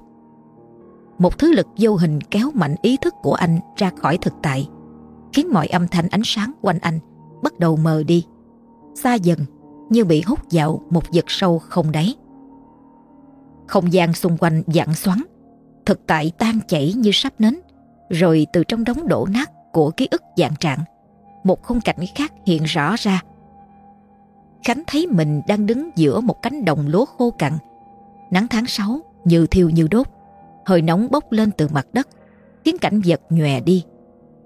Một thứ lực vô hình kéo mạnh ý thức của anh ra khỏi thực tại, khiến mọi âm thanh ánh sáng quanh anh bắt đầu mờ đi, xa dần như bị hút vào một vực sâu không đáy. Không gian xung quanh dặn xoắn, thực tại tan chảy như sắp nến, rồi từ trong đống đổ nát của ký ức dạng trạng, một khung cảnh khác hiện rõ ra. Khánh thấy mình đang đứng giữa một cánh đồng lúa khô cằn, nắng tháng 6 như thiêu như đốt, hơi nóng bốc lên từ mặt đất, khiến cảnh vật nhòe đi.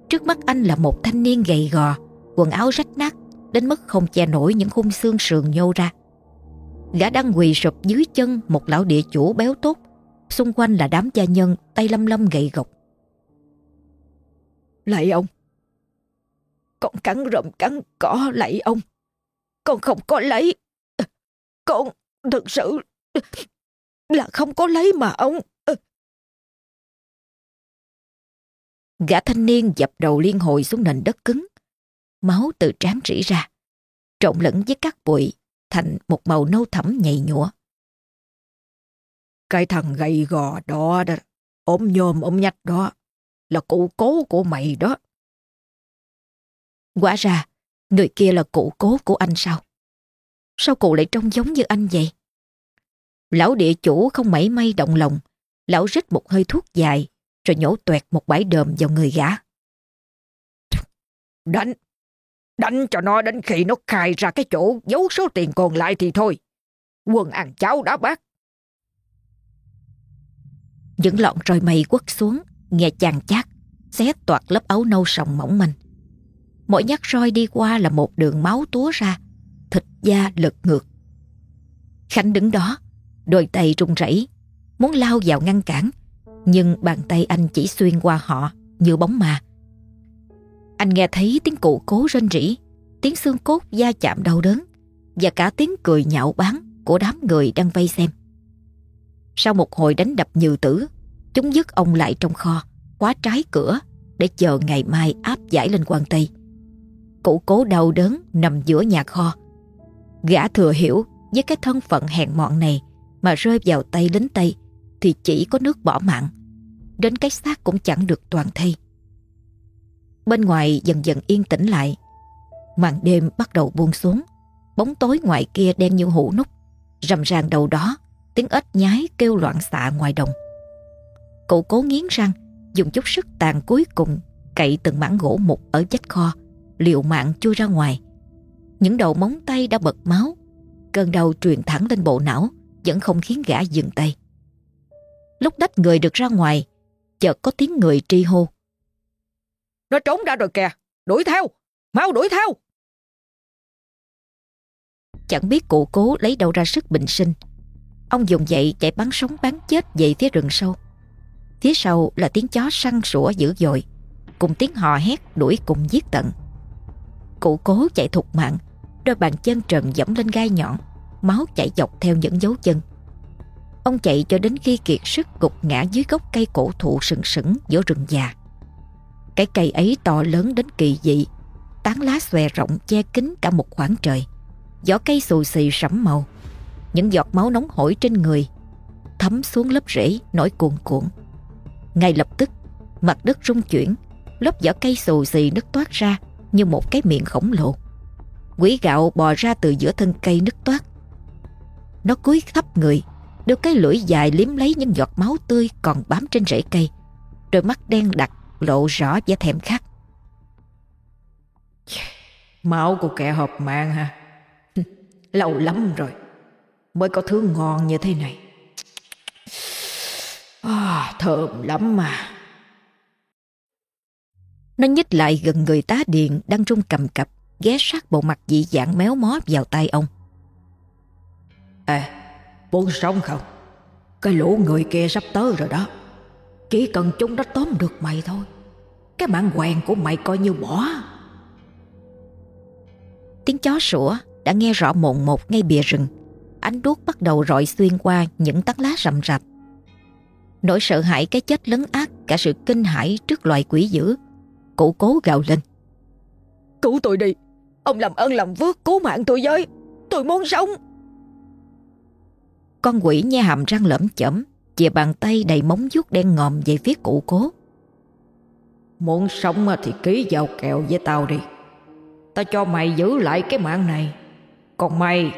Trước mắt anh là một thanh niên gầy gò, quần áo rách nát đến mức không che nổi những khung xương sườn nhô ra. Gã đang quỳ sụp dưới chân một lão địa chủ béo tốt, xung quanh là đám gia nhân tay lâm lâm gầy gộc. Lạy ông, con cắn rậm cắn cỏ lạy ông, con không có lấy, con thực sự là không có lấy mà ông. Gã thanh niên dập đầu liên hồi xuống nền đất cứng. Máu từ trán rỉ ra, trộn lẫn với các bụi thành một màu nâu thẫm nhầy nhụa. Cái thằng gầy gò đó đó, ốm nhôm ốm nhách đó, là cụ cố của mày đó. Quả ra, người kia là cụ cố của anh sao? Sao cụ lại trông giống như anh vậy? Lão địa chủ không mảy may động lòng, lão rít một hơi thuốc dài rồi nhổ tuẹt một bãi đờm vào người gã. Đánh! Đánh cho nó đến khi nó khai ra cái chỗ giấu số tiền còn lại thì thôi. Quân ăn cháo đã bác. Những lọn roi mây quất xuống, nghe chàng chát, xé toạc lớp áo nâu sòng mỏng manh. Mỗi nhát roi đi qua là một đường máu túa ra, thịt da lật ngược. Khánh đứng đó, đôi tay run rẩy, muốn lao vào ngăn cản, nhưng bàn tay anh chỉ xuyên qua họ như bóng ma. Anh nghe thấy tiếng cụ cố rên rỉ, tiếng xương cốt da chạm đau đớn và cả tiếng cười nhạo báng của đám người đang vây xem. Sau một hồi đánh đập nhừ tử, chúng dứt ông lại trong kho, khóa trái cửa để chờ ngày mai áp giải lên quan Tây. Cụ cố đau đớn nằm giữa nhà kho. Gã thừa hiểu với cái thân phận hèn mọn này mà rơi vào tay lính Tây thì chỉ có nước bỏ mạng. Đến cái xác cũng chẳng được toàn thây. Bên ngoài dần dần yên tĩnh lại. Màn đêm bắt đầu buông xuống. Bóng tối ngoài kia đen như hũ nút. Rầm ràng đầu đó, tiếng ếch nhái kêu loạn xạ ngoài đồng. Cậu cố nghiến răng, dùng chút sức tàn cuối cùng cậy từng mảng gỗ mục ở vách kho, liệu mạng chui ra ngoài. Những đầu móng tay đã bật máu Cơn đau truyền thẳng lên bộ não Vẫn không khiến gã dừng tay Lúc đách người được ra ngoài Chợt có tiếng người tri hô. Nó trốn ra rồi kìa. Đuổi theo. Mau đuổi theo. Chẳng biết cụ cố lấy đâu ra sức bình sinh. Ông dùng dậy chạy bắn sống bắn chết về phía rừng sâu. Phía sau là tiếng chó săn sủa dữ dội Cùng tiếng hò hét đuổi cùng giết tận. Cụ cố chạy thục mạng Đôi bàn chân trần dẫm lên gai nhọn Máu chảy dọc theo những dấu chân Ông chạy cho đến khi kiệt sức gục ngã dưới gốc cây cổ thụ sừng sững giữa rừng già. Cái cây ấy to lớn đến kỳ dị, Tán lá xòe rộng che kín cả một khoảng trời. Gió cây xù xì sẫm màu, Những giọt máu nóng hổi trên người Thấm xuống lớp rễ nổi cuồn cuộn. Ngay lập tức, Mặt đất rung chuyển, Lớp vỏ cây xù xì nứt toát ra Như một cái miệng khổng lồ. Quỷ gạo bò ra từ giữa thân cây nứt toát. Nó cúi thấp người Đưa cái lưỡi dài liếm lấy những giọt máu tươi Còn bám trên rễ cây. Đôi mắt đen đặc lộ rõ vẻ thèm khát. Máu của kẻ hợp mạng ha Lâu lắm rồi Mới có thứ ngon như thế này. À, Thơm lắm mà. Nó nhích lại gần người tá điện Đang rung cầm cập Ghé sát bộ mặt dị dạng méo mó vào tay ông. À Muốn sống không Cái lũ người kia sắp tới rồi đó Chỉ cần chúng đã tóm được mày thôi Cái mạng quen của mày coi như bỏ Tiếng chó sủa đã nghe rõ mồn một ngay bìa rừng. Ánh đuốc bắt đầu rọi xuyên qua những tán lá rậm rạp. Nỗi sợ hãi cái chết lấn ác cả sự kinh hãi trước loài quỷ dữ. Cụ cố gào lên. Cứu tôi đi. Ông làm ơn làm vước cứu mạng tôi với. Tôi muốn sống. Con quỷ nhe hàm răng lẫm chẩm chìa bàn tay đầy móng vuốt đen ngòm về phía cụ cố. Muốn sống thì ký vào kẹo với tao đi. Tao cho mày giữ lại cái mạng này Còn mày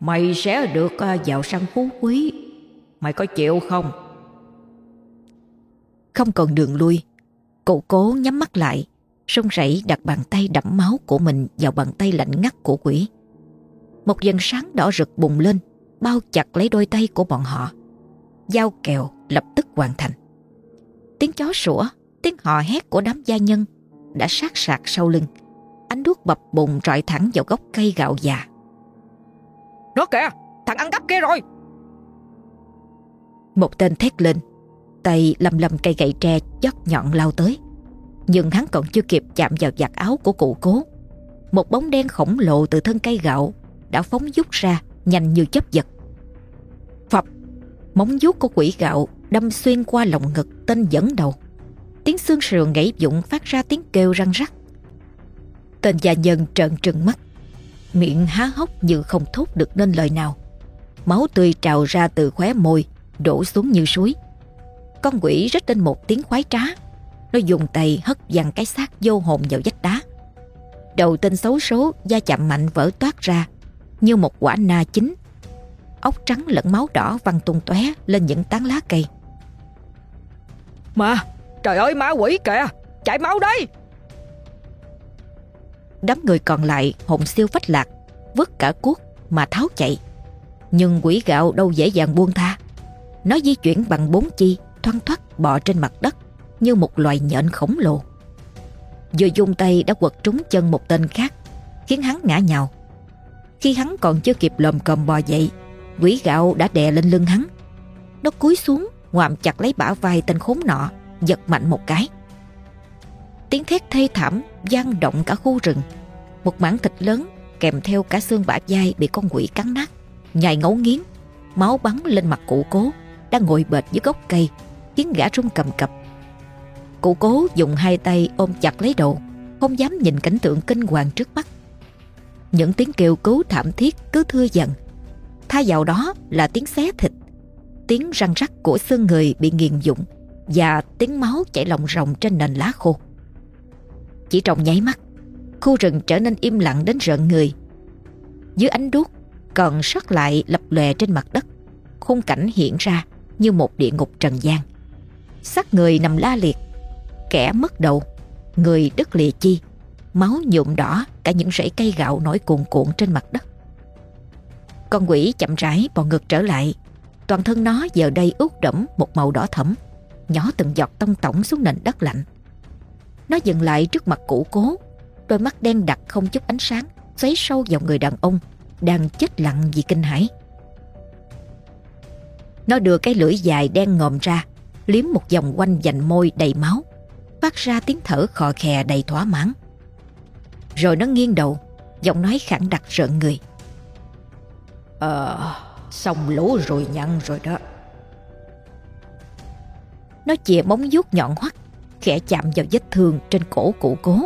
Mày sẽ được à, vào săn phú quý Mày có chịu không Không còn đường lui Cụ cố nhắm mắt lại Sông rảy đặt bàn tay đẫm máu của mình Vào bàn tay lạnh ngắt của quỷ Một dần sáng đỏ rực bùng lên Bao chặt lấy đôi tay của bọn họ. Giao kèo lập tức hoàn thành. Tiếng chó sủa Tiếng hò hét của đám gia nhân Đã sát sạc sau lưng. Ánh đuốc bập bùng rọi thẳng vào gốc cây gạo già. Nó kìa Thằng ăn cắp kia rồi. Một tên thét lên Tay lầm lầm cây gậy tre chót nhọn lao tới. Nhưng hắn còn chưa kịp chạm vào giặt áo của cụ cố. Một bóng đen khổng lồ từ thân cây gạo Đã phóng rút ra Nhanh như chấp giật. Phập, Móng vuốt của quỷ gạo Đâm xuyên qua lồng ngực tên dẫn đầu. Tiếng xương sườn gãy vụng phát ra tiếng kêu răng rắc. Tên gia nhân trợn trừng mắt, Miệng há hốc như không thốt được nên lời nào. Máu tươi trào ra từ khóe môi, Đổ xuống như suối. Con quỷ rít lên một tiếng khoái trá. Nó dùng tay hất văng cái xác vô hồn vào vách đá. Đầu tên xấu số, da chạm mạnh vỡ toát ra. Như một quả na chín. Ốc trắng lẫn máu đỏ văng tung tóe lên những tán lá cây. Mà Trời ơi ma quỷ kìa Chạy máu đây Đám người còn lại hồn siêu phách lạc Vứt cả cuốc mà tháo chạy. Nhưng quỷ gạo đâu dễ dàng buông tha. Nó di chuyển bằng bốn chi Thoăn thoắt bò trên mặt đất Như một loài nhện khổng lồ. Vừa dùng tay đã quật trúng chân một tên khác Khiến hắn ngã nhào khi hắn còn chưa kịp lồm cầm bò dậy, Quỷ gạo đã đè lên lưng hắn. Nó cúi xuống, Ngoạm chặt lấy bả vai tên khốn nọ, Giật mạnh một cái. Tiếng thét thê thảm vang động cả khu rừng. Một mảng thịt lớn kèm theo cả xương bả vai bị con quỷ cắn nát, Nhài ngấu nghiến. Máu bắn lên mặt cụ cố, Đang ngồi bệt dưới gốc cây Khiến gã rung cầm cập. Cụ cố dùng hai tay ôm chặt lấy đầu, Không dám nhìn cảnh tượng kinh hoàng trước mắt. Những tiếng kêu cứu thảm thiết cứ thưa dần. Thay vào đó là tiếng xé thịt, Tiếng răng rắc của xương người bị nghiền dụng Và tiếng máu chảy lòng ròng trên nền lá khô. Chỉ trong nháy mắt, Khu rừng trở nên im lặng đến rợn người. Dưới ánh đuốc Còn sót lại lập lòe trên mặt đất, Khung cảnh hiện ra Như một địa ngục trần gian. Xác người nằm la liệt, Kẻ mất đầu, Người đứt lìa chi máu nhuộm đỏ cả những rễ cây gạo nổi cuồn cuộn trên mặt đất. Con quỷ chậm rãi bò ngược trở lại, toàn thân nó giờ đây ướt đẫm một màu đỏ thẫm, nhỏ từng giọt tông tổng xuống nền đất lạnh. Nó dừng lại trước mặt cũ cố, đôi mắt đen đặc không chút ánh sáng, xoáy sâu vào người đàn ông đang chết lặng vì kinh hãi. Nó đưa cái lưỡi dài đen ngòm ra, liếm một vòng quanh dành môi đầy máu, phát ra tiếng thở khò khè đầy thỏa mãn. Rồi nó nghiêng đầu, giọng nói khẳng đặc rợn người. Ờ, xong lũ rồi nhăn rồi đó. Nó chìa móng vuốt nhọn hoắt, khẽ chạm vào vết thương trên cổ cụ cố.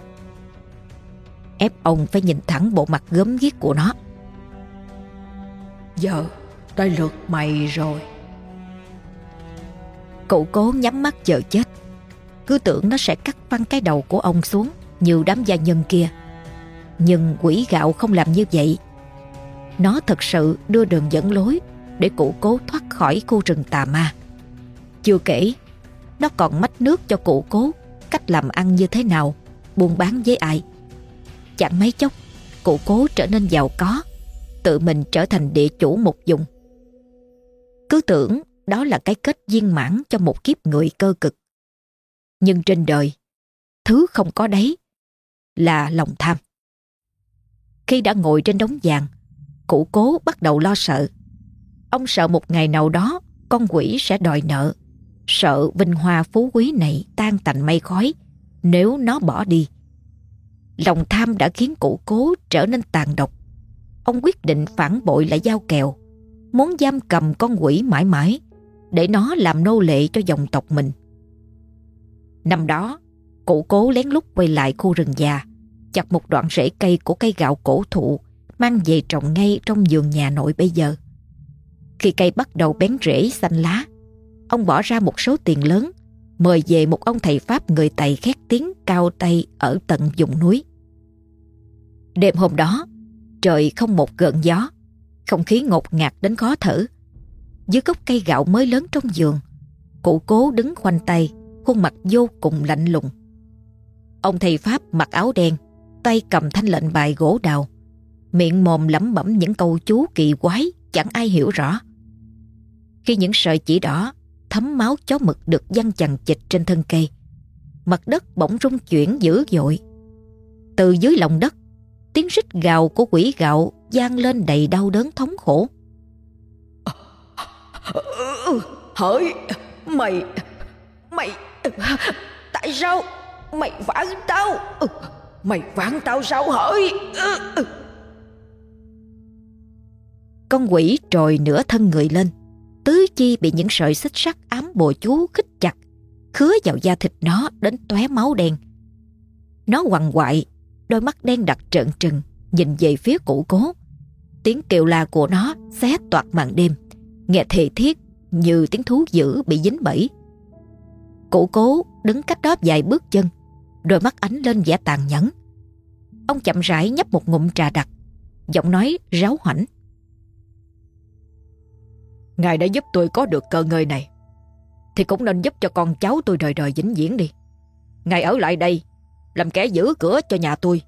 Ép ông phải nhìn thẳng bộ mặt gớm ghiếc của nó. Giờ, tới lượt mày rồi. Cụ cố nhắm mắt chờ chết Cứ tưởng nó sẽ cắt văng cái đầu của ông xuống Như đám gia nhân kia nhưng quỷ gạo không làm như vậy Nó thật sự đưa đường dẫn lối Để cụ cố thoát khỏi khu rừng tà ma Chưa kể Nó còn mách nước cho cụ cố Cách làm ăn như thế nào Buôn bán với ai Chẳng mấy chốc Cụ cố trở nên giàu có Tự mình trở thành địa chủ một vùng Cứ tưởng đó là cái kết viên mãn cho một kiếp người cơ cực. Nhưng trên đời, thứ không có đấy là lòng tham. Khi đã ngồi trên đống vàng, cụ cố bắt đầu lo sợ. Ông sợ một ngày nào đó con quỷ sẽ đòi nợ, sợ vinh hoa phú quý này tan tành mây khói nếu nó bỏ đi. Lòng tham đã khiến cụ cố trở nên tàn độc. Ông quyết định phản bội lại giao kèo, muốn giam cầm con quỷ mãi mãi để nó làm nô lệ cho dòng tộc mình. Năm đó, cụ cố lén lút quay lại khu rừng già, chặt một đoạn rễ cây của cây gạo cổ thụ mang về trồng ngay trong vườn nhà nội bây giờ. Khi cây bắt đầu bén rễ xanh lá, ông bỏ ra một số tiền lớn mời về một ông thầy Pháp người Tày khét tiếng cao tay ở tận vùng núi. Đêm hôm đó, trời không một gợn gió, không khí ngột ngạt đến khó thở dưới gốc cây gạo mới lớn trong giường Cụ cố đứng khoanh tay Khuôn mặt vô cùng lạnh lùng Ông thầy Pháp mặc áo đen Tay cầm thanh lệnh bài gỗ đào. Miệng mồm lẩm bẩm những câu chú kỳ quái, Chẳng ai hiểu rõ. Khi những sợi chỉ đỏ, Thấm máu chó mực được văng chằng chịch trên thân cây, Mặt đất bỗng rung chuyển dữ dội. Từ dưới lòng đất, Tiếng rít gào của quỷ gạo vang lên đầy đau đớn thống khổ. Hỡi, Mày Mày, Tại sao Mày vả tao? Mày phản tao sao hỡi. Ừ, ừ. Con quỷ trồi nửa thân người lên. Tứ chi bị những sợi xích sắt ám bùa chú khích chặt Khứa vào da thịt nó đến tóe máu đen. Nó quằn quại Đôi mắt đen đặc trợn trừng Nhìn về phía cụ cố. Tiếng kêu la của nó xé toạc màn đêm. Nghe thề thiết như tiếng thú dữ bị dính bẫy. Cụ cố đứng cách đó vài bước chân, đôi mắt ánh lên vẻ tàn nhẫn. Ông chậm rãi nhấp một ngụm trà đặc, giọng nói ráo hoảnh. Ngài đã giúp tôi có được cơ ngơi này, thì cũng nên giúp cho con cháu tôi đời đời vĩnh viễn đi. Ngài ở lại đây, làm kẻ giữ cửa cho nhà tôi,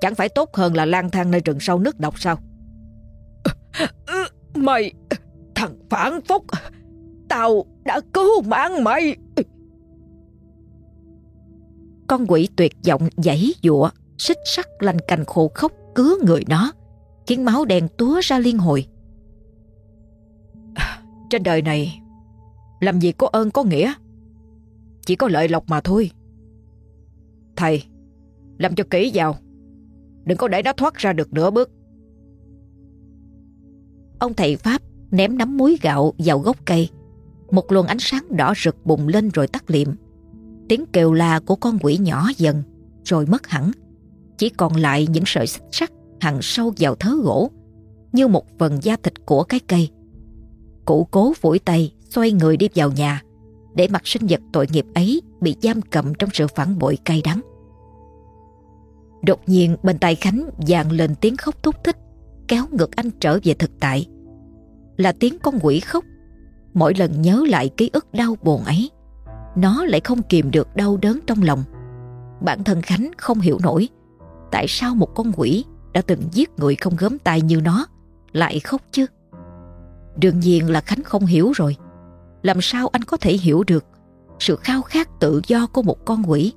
chẳng phải tốt hơn là lang thang nơi rừng sâu nước độc sao? Mày... Thằng phản phúc Tao đã cứu mạng mày con quỷ tuyệt vọng giãy dụa Xích sắt lành cành khổ khốc Cứa người nó. Khiến máu đen túa ra liên hồi. Trên đời này, Làm gì có ơn có nghĩa? Chỉ có lợi lộc mà thôi. Thầy, Làm cho kỹ vào. Đừng có để nó thoát ra được nửa bước. Ông thầy Pháp ném nắm muối gạo vào gốc cây. Một luồng ánh sáng đỏ rực bùng lên rồi tắt liệm. Tiếng kêu la của con quỷ nhỏ dần, rồi mất hẳn. Chỉ còn lại những sợi xích sắt hằn sâu vào thớ gỗ, như một phần da thịt của cái cây. Cụ cố phủi tay, xoay người đi vào nhà, để mặt sinh vật tội nghiệp ấy bị giam cầm trong sự phản bội cay đắng. Đột nhiên bên tai Khánh vang lên tiếng khóc thúc thích, kéo ngược anh trở về thực tại là tiếng con quỷ khóc. Mỗi lần nhớ lại ký ức đau buồn ấy, nó lại không kìm được đau đớn trong lòng. Bản thân Khánh không hiểu nổi, tại sao một con quỷ đã từng giết người không gớm tay như nó lại khóc chứ? Đương nhiên là Khánh không hiểu rồi. Làm sao anh có thể hiểu được sự khao khát tự do của một con quỷ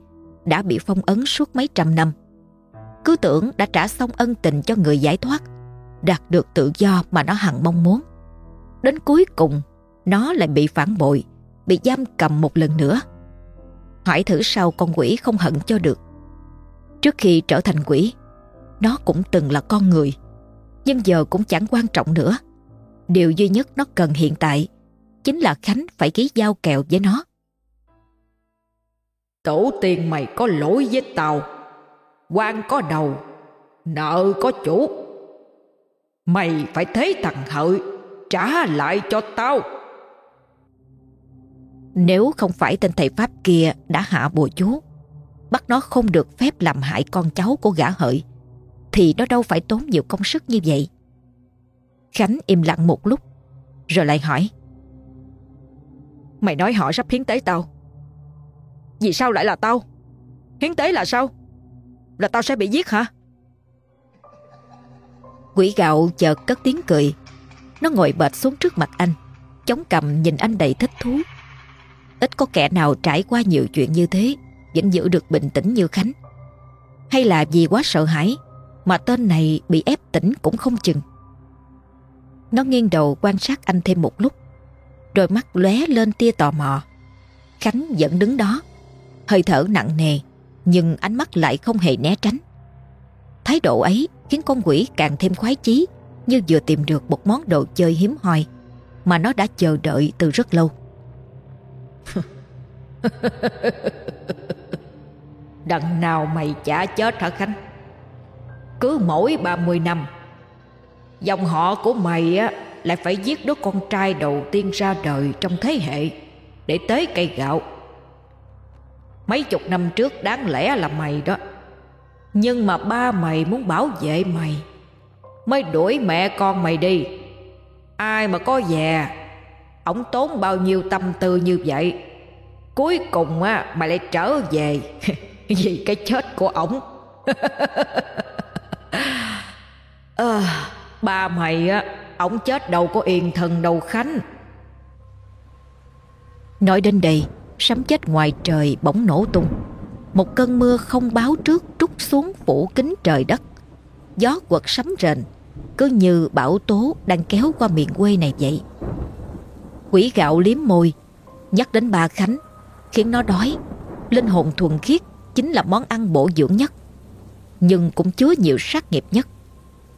đã bị phong ấn suốt mấy trăm năm. Cứ tưởng đã trả xong ân tình cho người giải thoát, đạt được tự do mà nó hằng mong muốn. Đến cuối cùng, nó lại bị phản bội, bị giam cầm một lần nữa. Hỏi thử sao con quỷ không hận cho được. Trước khi trở thành quỷ, nó cũng từng là con người, nhưng giờ cũng chẳng quan trọng nữa. Điều duy nhất nó cần hiện tại chính là Khánh phải ký giao kèo với nó. Tổ tiên mày có lỗi với tao quan có đầu Nợ có chủ Mày phải thế thằng hợi Trả lại cho tao nếu không phải tên thầy Pháp kia đã hạ bùa chú Bắt nó không được phép làm hại con cháu của gã hợi Thì nó đâu phải tốn nhiều công sức như vậy? Khánh im lặng một lúc Rồi lại hỏi. Mày nói họ sắp hiến tế tao. Vì sao lại là tao? Hiến tế là sao? Là tao sẽ bị giết hả? Quỷ gạo chợt cất tiếng cười. Nó ngồi bệt xuống trước mặt anh Chống cầm nhìn anh đầy thích thú Ít có kẻ nào trải qua nhiều chuyện như thế, Vẫn giữ được bình tĩnh như Khánh. Hay là vì quá sợ hãi Mà tên này bị ép tỉnh cũng không chừng. Nó nghiêng đầu quan sát anh thêm một lúc Rồi mắt lóe lên tia tò mò. Khánh vẫn đứng đó, Hơi thở nặng nề, Nhưng ánh mắt lại không hề né tránh. Thái độ ấy khiến con quỷ càng thêm khoái chí, như vừa tìm được một món đồ chơi hiếm hoi mà nó đã chờ đợi từ rất lâu. [laughs] Đằng nào mày chả chết hả Khánh? Cứ mỗi 30 năm, Dòng họ của mày á, lại phải giết đứa con trai đầu tiên ra đời trong thế hệ để tế cây gạo. Mấy chục năm trước đáng lẽ là mày đó nhưng mà ba mày muốn bảo vệ mày, Mới đuổi mẹ con mày đi Ai mà có già Ông tốn bao nhiêu tâm tư như vậy? Cuối cùng á mày lại trở về. [laughs] Vì cái chết của ổng. À, [laughs] Ba mày á Ổng chết đâu có yên thần đâu Khánh. Nói đến đây Sấm chết ngoài trời bỗng nổ tung. Một cơn mưa không báo trước trút xuống phủ kính trời đất. Gió quật sấm rền Cứ như bão tố đang kéo qua miền quê này vậy. Quỷ gạo liếm môi, Nhắc đến bà Khánh, Khiến nó đói. Linh hồn thuần khiết Chính là món ăn bổ dưỡng nhất, Nhưng cũng chứa nhiều sát nghiệp nhất,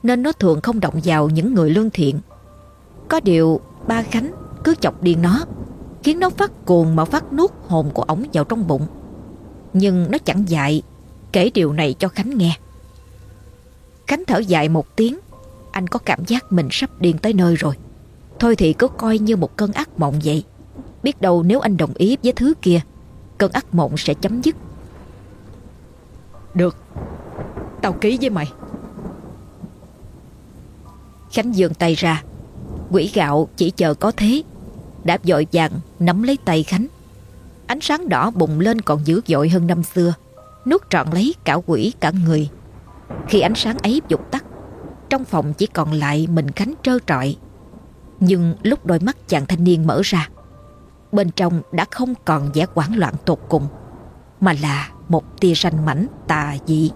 Nên nó thường không động vào những người lương thiện. Có điều, ba Khánh cứ chọc điên nó, Khiến nó phát cuồng mà phát nuốt hồn của ổng vào trong bụng. Nhưng nó chẳng dạy, Kể điều này cho Khánh nghe. Khánh thở dài một tiếng, Anh có cảm giác mình sắp điên tới nơi rồi. Thôi thì cứ coi như một cơn ác mộng vậy. Biết đâu nếu anh đồng ý với thứ kia Cơn ác mộng sẽ chấm dứt. Được. Tao ký với mày. Khánh dường tay ra. Quỷ gạo chỉ chờ có thế. Đạp dội vàng nắm lấy tay Khánh. Ánh sáng đỏ bùng lên còn dữ dội hơn năm xưa. Nuốt trọn lấy cả quỷ cả người. Khi ánh sáng ấy dục tắt Trong phòng chỉ còn lại mình Khánh trơ trọi nhưng lúc đôi mắt chàng thanh niên mở ra Bên trong đã không còn vẻ hoảng loạn tột cùng Mà là một tia ranh mảnh tà dị.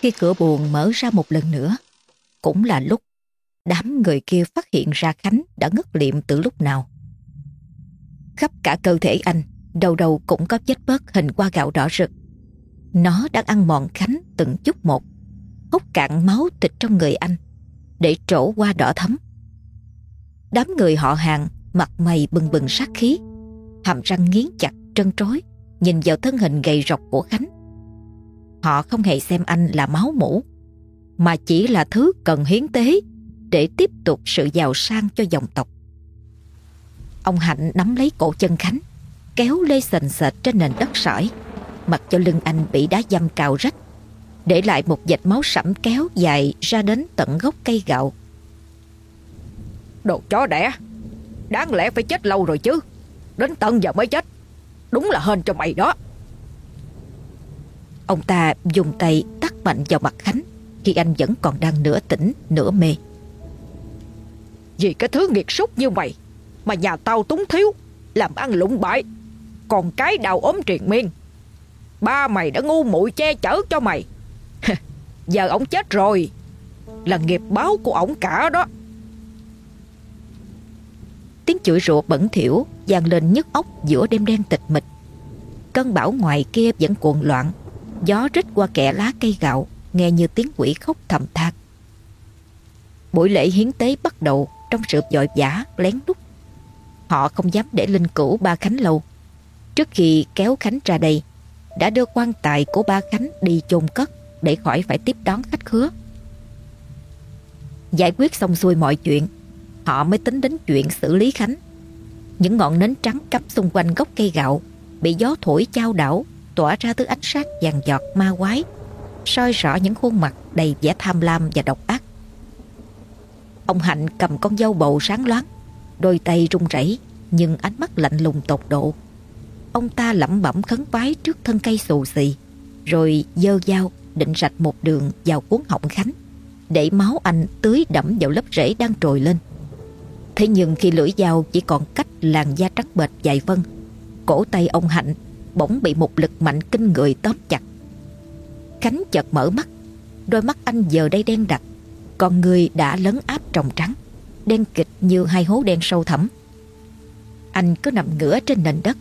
Khi cửa buồn mở ra một lần nữa, cũng là lúc đám người kia phát hiện ra Khánh đã ngất liệm từ lúc nào. Khắp cả cơ thể anh, đầu đầu cũng có vết bớt hình qua gạo đỏ rực. Nó đang ăn mòn Khánh từng chút một, hút cạn máu thịt trong người anh, để trổ qua đỏ thấm. Đám người họ hàng mặt mày bừng bừng sát khí, hàm răng nghiến chặt trân trối, nhìn vào thân hình gầy rộc của Khánh. Họ không hề xem anh là máu mủ Mà chỉ là thứ cần hiến tế để tiếp tục sự giàu sang cho dòng tộc Ông Hạnh nắm lấy cổ chân Khánh Kéo lê sền sệt trên nền đất sỏi Mặc cho lưng anh bị đá dăm cào rách để lại một vệt máu sẫm kéo dài ra đến tận gốc cây gạo. Đồ chó đẻ, đáng lẽ phải chết lâu rồi chứ, đến tận giờ mới chết, đúng là hên cho mày đó. Ông ta dùng tay tắt mạnh vào mặt Khánh khi anh vẫn còn đang nửa tỉnh nửa mê. Vì cái thứ nghiệt súc như mày mà nhà tao túng thiếu, làm ăn lụng bại, còn cái đào ốm triền miên. Ba mày đã ngu muội che chở cho mày. [laughs] Giờ ổng chết rồi, là nghiệp báo của ổng cả đó. Tiếng chửi rủa bẩn thỉu vang lên nhức óc giữa đêm đen tịch mịch. Cơn bão ngoài kia vẫn cuộn loạn, gió rít qua kẽ lá cây gạo, nghe như tiếng quỷ khóc thầm thạc. Buổi lễ hiến tế bắt đầu trong sự vội vã lén lút. Họ không dám để linh cữu ba Khánh lâu. Trước khi kéo Khánh ra đây, đã đưa quan tài của ba Khánh đi chôn cất để khỏi phải tiếp đón khách khứa. Giải quyết xong xuôi mọi chuyện, họ mới tính đến chuyện xử lý Khánh. Những ngọn nến trắng cắm xung quanh gốc cây gạo bị gió thổi trao đảo tỏa ra thứ ánh sáng vàng giọt ma quái soi rõ những khuôn mặt đầy vẻ tham lam và độc ác. Ông Hạnh cầm con dâu bầu sáng loáng, đôi tay run rẩy nhưng ánh mắt lạnh lùng tột độ. Ông ta lẩm bẩm khấn vái trước thân cây xù xì, rồi dơ dao định rạch một đường vào cuốn họng Khánh, để máu anh tưới đẫm vào lớp rễ đang trồi lên. Thế nhưng khi lưỡi dao chỉ còn cách làn da trắng bệt vài phân, cổ tay ông Hạnh bỗng bị một lực mạnh kinh người tóm chặt. Khánh chợt mở mắt, đôi mắt anh giờ đây đen đặc, con người đã lấn áp trồng trắng, đen kịch như hai hố đen sâu thẳm. Anh cứ nằm ngửa trên nền đất,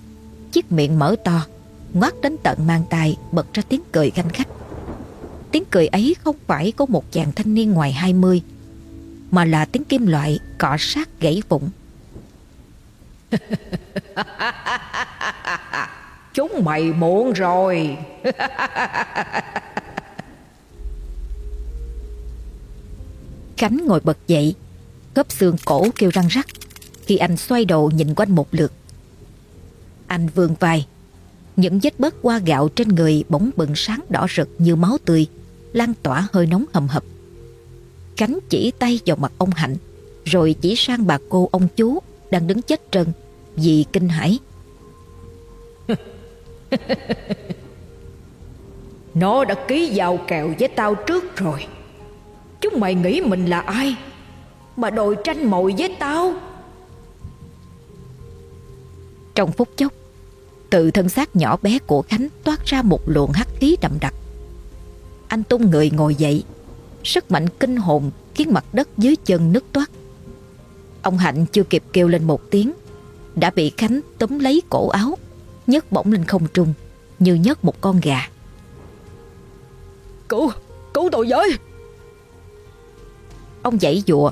chiếc miệng mở to, ngoác đến tận mang tay bật ra tiếng cười khanh khách. Tiếng cười ấy không phải của một chàng thanh niên ngoài 20 mà là tiếng kim loại cọ sát gãy vụng [laughs] Chúng mày muộn rồi. [laughs] Khánh ngồi bật dậy, gấp xương cổ kêu răng rắc khi anh xoay đầu nhìn quanh một lượt. Anh vươn vai, những vết bớt qua gạo trên người bỗng bừng sáng đỏ rực như máu tươi, lan tỏa hơi nóng hầm hập. Khánh chỉ tay vào mặt ông Hạnh, rồi chỉ sang bà cô ông chú đang đứng chết trân vì kinh hãi. [laughs] Nó đã ký vào kèo với tao trước rồi. Chúng mày nghĩ mình là ai mà đòi tranh mồi với tao? Trong phút chốc, từ thân xác nhỏ bé của Khánh toát ra một luồng hắc khí đậm đặc. Anh tung người ngồi dậy, sức mạnh kinh hồn khiến mặt đất dưới chân nứt toát. Ông Hạnh chưa kịp kêu lên một tiếng, đã bị Khánh túm lấy cổ áo, nhấc bổng lên không trung như nhấc một con gà. Cứu, cứu tôi với! Ông dãy dụa,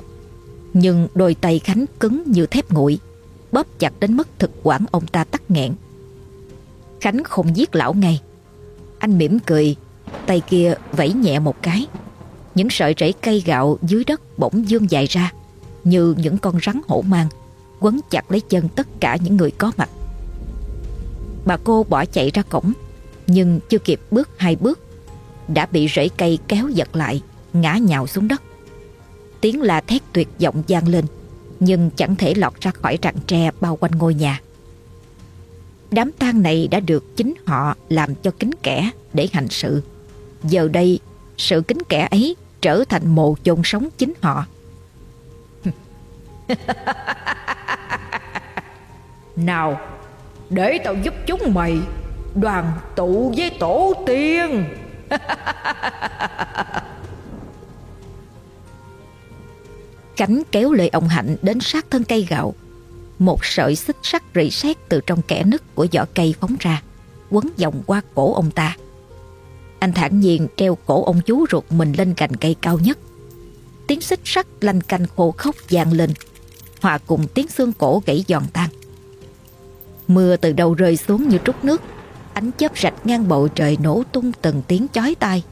nhưng đôi tay Khánh cứng như thép nguội, bóp chặt đến mức thực quản ông ta tắt nghẹn. Khánh không giết lão ngay. Anh mỉm cười, tay kia vẫy nhẹ một cái. Những sợi rễ cây gạo dưới đất bỗng dương dài ra, như những con rắn hổ mang, quấn chặt lấy chân tất cả những người có mặt. Bà cô bỏ chạy ra cổng, nhưng chưa kịp bước hai bước, đã bị rễ cây kéo giật lại, ngã nhào xuống đất. Tiếng la thét tuyệt vọng vang lên, nhưng chẳng thể lọt ra khỏi rặng tre bao quanh ngôi nhà. Đám tang này đã được chính họ làm cho kính kẻ để hành sự. Giờ đây, sự kính kẻ ấy trở thành mồ chôn sống chính họ. [laughs] Nào, để tao giúp chúng mày đoàn tụ với tổ tiên. [laughs] Cánh kéo lê ông Hạnh đến sát thân cây gạo. Một sợi xích sắt rỉ sét từ trong kẽ nứt của vỏ cây phóng ra, quấn vòng qua cổ ông ta. Anh thản nhiên treo cổ ông chú ruột mình lên cành cây cao nhất. Tiếng xích sắt lanh canh khô khốc vang lên, hòa cùng tiếng xương cổ gãy giòn tan. Mưa từ đầu rơi xuống như trút nước, ánh chớp rạch ngang bầu trời nổ tung từng tiếng chói tai.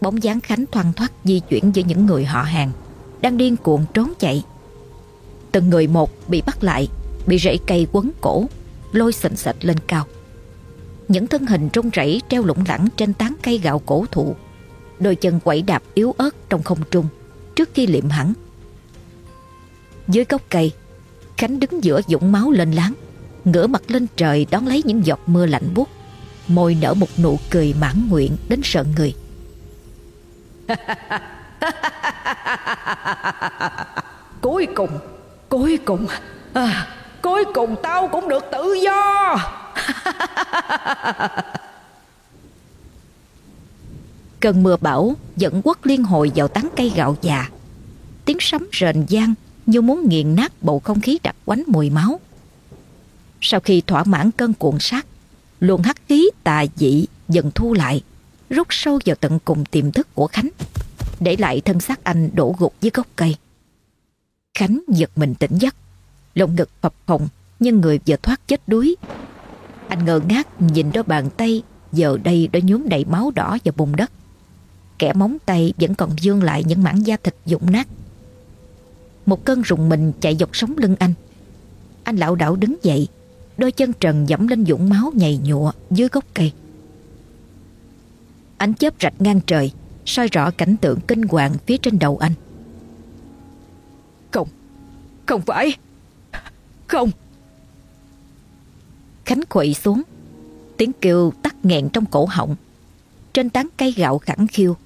Bóng dáng Khánh thoăn thoắt di chuyển giữa những người họ hàng đang điên cuộn trốn chạy. Từng người một bị bắt lại, bị rễ cây quấn cổ, lôi sình sệt lên cao. Những thân hình trung rẩy treo lủng lẳng trên tán cây gạo cổ thụ Đôi chân quẩy đạp yếu ớt trong không trung Trước khi liệm hẳn Dưới gốc cây Khánh đứng giữa dũng máu lên láng Ngửa mặt lên trời đón lấy những giọt mưa lạnh buốt Môi nở một nụ cười mãn nguyện đến sợ người [laughs] [laughs] Cuối cùng Cuối cùng. À, Cuối cùng tao cũng được tự do. [laughs] Cơn mưa bão dẫn quất liên hồi vào tán cây gạo già. Tiếng sấm rền vang như muốn nghiền nát bầu không khí đặc quánh mùi máu. Sau khi thỏa mãn cơn cuộn sát Luồng hắc khí tà dị dần thu lại Rút sâu vào tận cùng tiềm thức của Khánh. Để lại thân xác anh đổ gục dưới gốc cây. Khánh giật mình tỉnh giấc. Lồng ngực phập phồng, nhưng người vừa thoát chết đuối. Anh ngơ ngác nhìn đôi bàn tay, Giờ đây đã nhuốm đầy máu đỏ vào bùn đất. Kẻ móng tay vẫn còn dương lại những mảng da thịt dụng nát. Một cơn rùng mình chạy dọc sống lưng anh. Anh lảo đảo đứng dậy, Đôi chân trần dẫm lên dũng máu nhầy nhụa dưới gốc cây. Ánh chớp rạch ngang trời soi rõ cảnh tượng kinh hoàng phía trên đầu anh. Không Không phải. Không. Khánh khuỵu xuống. Tiếng kêu tắt nghẹn trong cổ họng. Trên tán cây gạo khẳng khiêu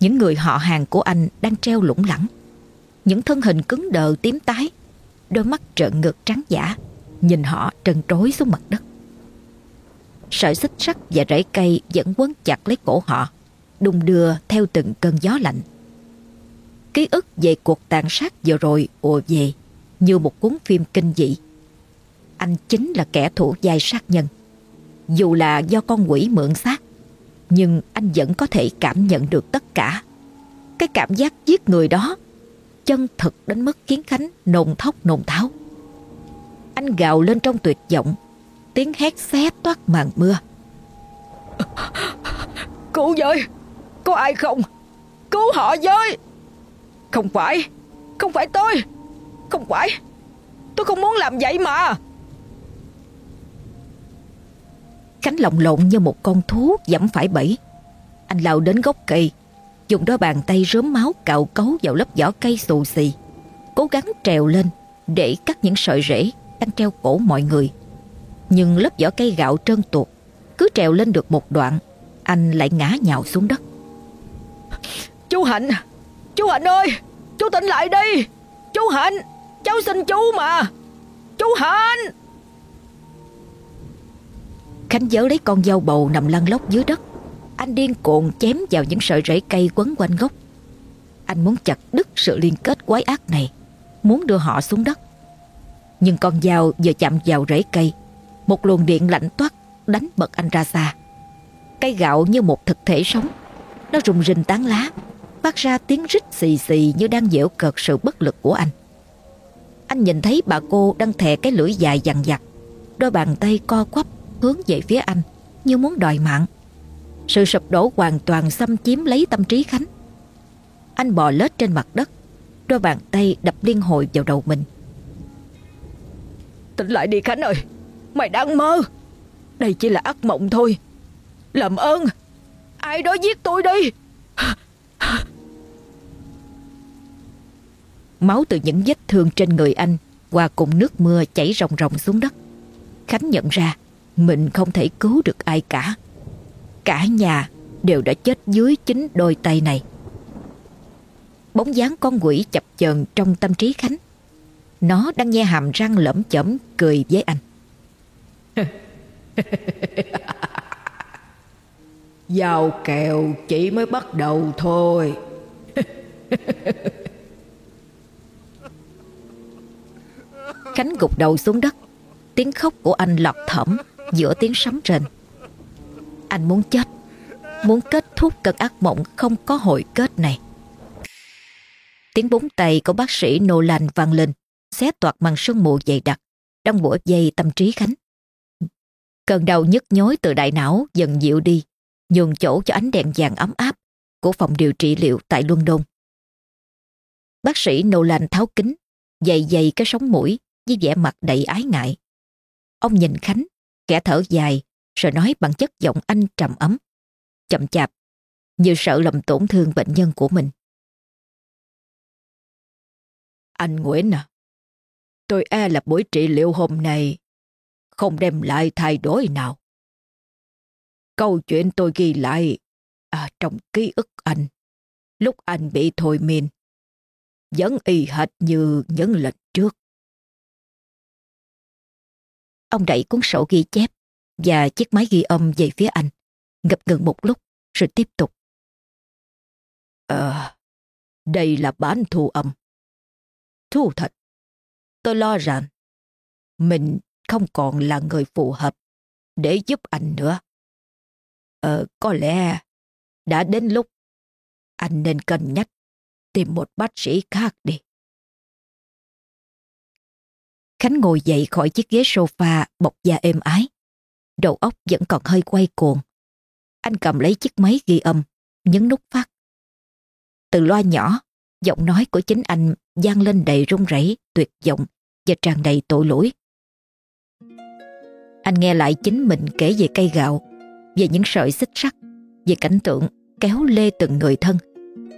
Những người họ hàng của anh đang treo lủng lẳng. Những thân hình cứng đờ tím tái Đôi mắt trợn ngược trắng giả Nhìn họ trần trối xuống mặt đất. Sợi xích sắt và rễ cây vẫn quấn chặt lấy cổ họ Đung đưa theo từng cơn gió lạnh. Ký ức về cuộc tàn sát vừa rồi ùa về Như một cuốn phim kinh dị. Anh chính là kẻ thủ dai sát nhân. Dù là do con quỷ mượn xác, Nhưng anh vẫn có thể cảm nhận được tất cả. Cái cảm giác giết người đó, Chân thực đến mức khiến Khánh nồn thốc nồn tháo. Anh gào lên trong tuyệt vọng, Tiếng hét xé toát màn mưa. Cứu với có ai không? Cứu họ với. Không phải. Không phải tôi. Không phải. Tôi không muốn làm vậy mà. Khánh lồng lộn như một con thú dẫm phải bẫy. Anh lao đến gốc cây, Dùng đôi bàn tay rớm máu cạo cấu vào lớp vỏ cây xù xì. Cố gắng trèo lên Để cắt những sợi rễ Đang treo cổ mọi người. Nhưng lớp vỏ cây gạo trơn tuột, Cứ trèo lên được một đoạn, Anh lại ngã nhào xuống đất. Chú Hạnh Chú Hạnh ơi, Chú tỉnh lại đi. Chú Hạnh, Cháu xin chú mà. Chú Hạnh. Khánh giớ lấy con dao bầu nằm lăn lóc dưới đất. Anh điên cuồng chém vào những sợi rễ cây quấn quanh gốc. Anh muốn chặt đứt sự liên kết quái ác này, Muốn đưa họ xuống đất. Nhưng con dao vừa chạm vào rễ cây, Một luồng điện lạnh toát đánh bật anh ra xa. Cây gạo như một thực thể sống. Nó rùng rinh tán lá Phát ra tiếng rít xì xì như đang dễu cợt sự bất lực của anh Anh nhìn thấy bà cô đang thè cái lưỡi dài dằn dặt Đôi bàn tay co quắp hướng về phía anh như muốn đòi mạng. Sự sụp đổ hoàn toàn xâm chiếm lấy tâm trí Khánh. Anh bò lết trên mặt đất, đôi bàn tay đập liên hồi vào đầu mình. Tỉnh lại đi Khánh ơi, mày đang mơ. Đây chỉ là ác mộng thôi. Làm ơn, ai đó giết tôi đi. Máu từ những vết thương trên người anh qua cùng nước mưa chảy ròng ròng xuống đất. Khánh nhận ra mình không thể cứu được ai cả. Cả nhà đều đã chết dưới chính đôi tay này. Bóng dáng con quỷ chập chờn trong tâm trí Khánh. Nó đang nghe hàm răng lẩm chẩm cười với anh. [laughs] Giao kèo chỉ mới bắt đầu thôi. Khánh gục đầu xuống đất. Tiếng khóc của anh lọt thỏm giữa tiếng sấm rền. Anh muốn chết, muốn kết thúc cơn ác mộng không có hồi kết này. Tiếng búng tay của bác sĩ nô lành vang lên, xé toạc màn sương mù dày đặc, đang bủa dây tâm trí Khánh. Cơn đau nhức nhối từ đại não dần dịu đi, nhường chỗ cho ánh đèn vàng ấm áp của phòng điều trị liệu tại London. Bác sĩ Nolan tháo kính, dày dày cái sống mũi với vẻ mặt đầy ái ngại. Ông nhìn Khánh Kẻ thở dài rồi nói bằng chất giọng anh trầm ấm. Chậm chạp. như sợ làm tổn thương bệnh nhân của mình. Anh Nguyễn à, tôi e là buổi trị liệu hôm nay không đem lại thay đổi nào. Câu chuyện tôi ghi lại à, trong ký ức anh lúc anh bị thôi miên vẫn y hệt như những lần trước. Ông đẩy cuốn sổ ghi chép và chiếc máy ghi âm về phía anh, ngập ngừng một lúc rồi tiếp tục. Ờ, đây là bản thu âm. Thu thật, tôi lo rằng mình không còn là người phù hợp để giúp anh nữa. Ờ, có lẽ đã đến lúc anh nên cân nhắc tìm một bác sĩ khác đi. Khánh ngồi dậy khỏi chiếc ghế sofa bọc da êm ái. Đầu óc vẫn còn hơi quay cuồng. Anh cầm lấy chiếc máy ghi âm, nhấn nút phát. Từ loa nhỏ, giọng nói của chính anh gian lên đầy run rẩy, tuyệt vọng và tràn đầy tội lỗi. Anh nghe lại chính mình kể về cây gạo, về những sợi xích sắt, về cảnh tượng kéo lê từng người thân,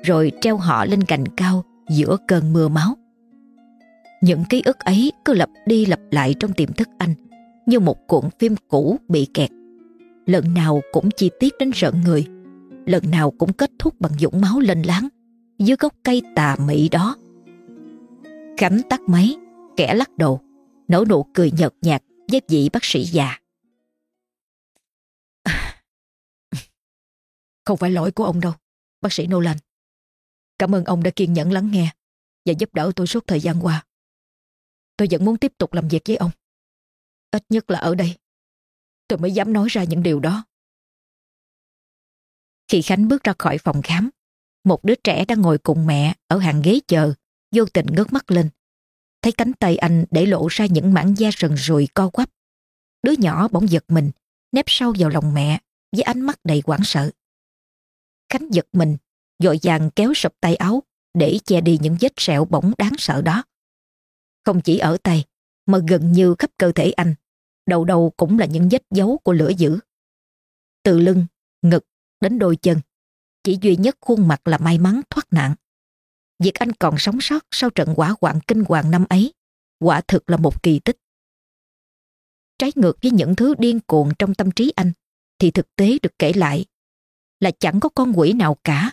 rồi treo họ lên cành cao giữa cơn mưa máu. Những ký ức ấy cứ lặp đi lặp lại trong tiềm thức anh, như một cuộn phim cũ bị kẹt. Lần nào cũng chi tiết đến rợn người, lần nào cũng kết thúc bằng dũng máu lên láng dưới gốc cây tà mị đó. Khánh tắt máy, kẻ lắc đầu, nở nụ cười nhợt nhạt với vị bác sĩ già. Không phải lỗi của ông đâu, bác sĩ Nolan. Cảm ơn ông đã kiên nhẫn lắng nghe và giúp đỡ tôi suốt thời gian qua. Tôi vẫn muốn tiếp tục làm việc với ông. Ít nhất là ở đây. Tôi mới dám nói ra những điều đó. Khi Khánh bước ra khỏi phòng khám, một đứa trẻ đang ngồi cùng mẹ ở hàng ghế chờ, vô tình ngước mắt lên. Thấy cánh tay anh để lộ ra những mảng da sần rùi co quắp. Đứa nhỏ bỗng giật mình, nép sâu vào lòng mẹ với ánh mắt đầy hoảng sợ. Khánh giật mình, dội vàng kéo sụp tay áo để che đi những vết sẹo bỏng đáng sợ đó. Không chỉ ở tay, mà gần như khắp cơ thể anh, đầu đầu cũng là những vết dấu của lửa dữ. Từ lưng, ngực đến đôi chân, chỉ duy nhất khuôn mặt là may mắn thoát nạn. Việc anh còn sống sót sau trận quả hoạn kinh hoàng năm ấy, quả thực là một kỳ tích. Trái ngược với những thứ điên cuồng trong tâm trí anh, thì thực tế được kể lại là chẳng có con quỷ nào cả.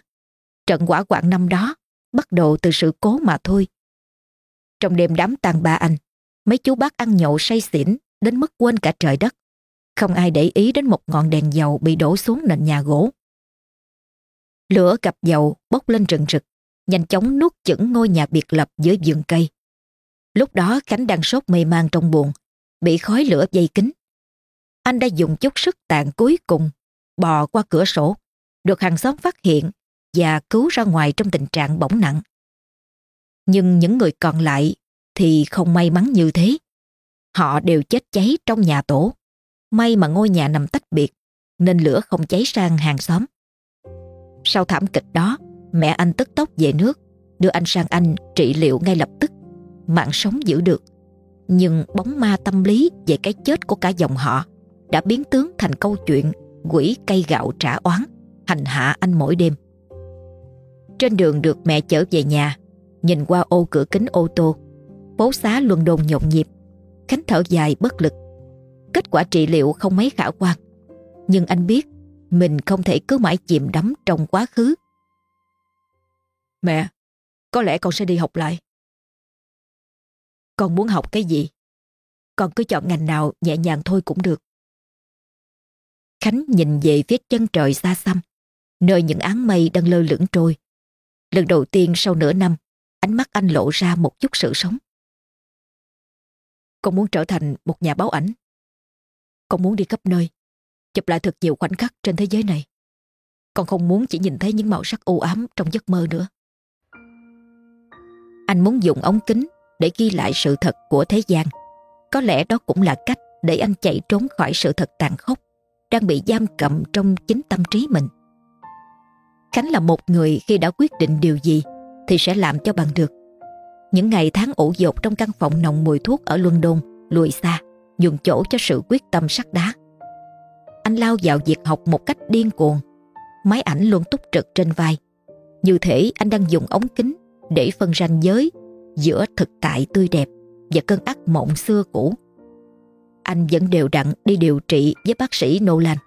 Trận quả quạng năm đó bắt đầu từ sự cố mà thôi. Trong đêm đám tang ba anh, mấy chú bác ăn nhậu say xỉn đến mức quên cả trời đất. Không ai để ý đến một ngọn đèn dầu bị đổ xuống nền nhà gỗ. Lửa gặp dầu bốc lên rừng rực, nhanh chóng nuốt chửng ngôi nhà biệt lập dưới vườn cây. Lúc đó Khánh đang sốt mê man trong buồn, bị khói lửa dây kính. Anh đã dùng chút sức tàn cuối cùng, bò qua cửa sổ, được hàng xóm phát hiện và cứu ra ngoài trong tình trạng bỏng nặng. Nhưng những người còn lại thì không may mắn như thế. Họ đều chết cháy trong nhà tổ. May mà ngôi nhà nằm tách biệt, nên lửa không cháy sang hàng xóm. Sau thảm kịch đó, mẹ anh tức tốc về nước, đưa anh sang Anh trị liệu ngay lập tức. Mạng sống giữ được. Nhưng bóng ma tâm lý về cái chết của cả dòng họ đã biến tướng thành câu chuyện quỷ cây gạo trả oán, hành hạ anh mỗi đêm. Trên đường được mẹ chở về nhà, nhìn qua ô cửa kính ô tô, phố xá luân đôn nhộn nhịp, Khánh thở dài bất lực. Kết quả trị liệu không mấy khả quan, nhưng anh biết mình không thể cứ mãi chìm đắm trong quá khứ. Mẹ, có lẽ con sẽ đi học lại. Con muốn học cái gì? Con cứ chọn ngành nào nhẹ nhàng thôi cũng được. Khánh nhìn về phía chân trời xa xăm, nơi những áng mây đang lơ lửng trôi. Lần đầu tiên sau nửa năm, ánh mắt anh lộ ra một chút sự sống. Con muốn trở thành một nhà báo ảnh. Con muốn đi khắp nơi, chụp lại thật nhiều khoảnh khắc trên thế giới này. Con không muốn chỉ nhìn thấy những màu sắc u ám trong giấc mơ nữa. Anh muốn dùng ống kính để ghi lại sự thật của thế gian. Có lẽ đó cũng là cách để anh chạy trốn khỏi sự thật tàn khốc đang bị giam cầm trong chính tâm trí mình. Khánh là một người khi đã quyết định điều gì thì sẽ làm cho bằng được. Những ngày tháng ủ dột trong căn phòng nồng mùi thuốc ở London lùi xa, nhường chỗ cho sự quyết tâm sắt đá. Anh lao vào việc học một cách điên cuồng. máy ảnh luôn túc trực trên vai. Như thể anh đang dùng ống kính để phân ranh giới giữa thực tại tươi đẹp và cơn ác mộng xưa cũ. Anh vẫn đều đặn đi điều trị với bác sĩ Nolan,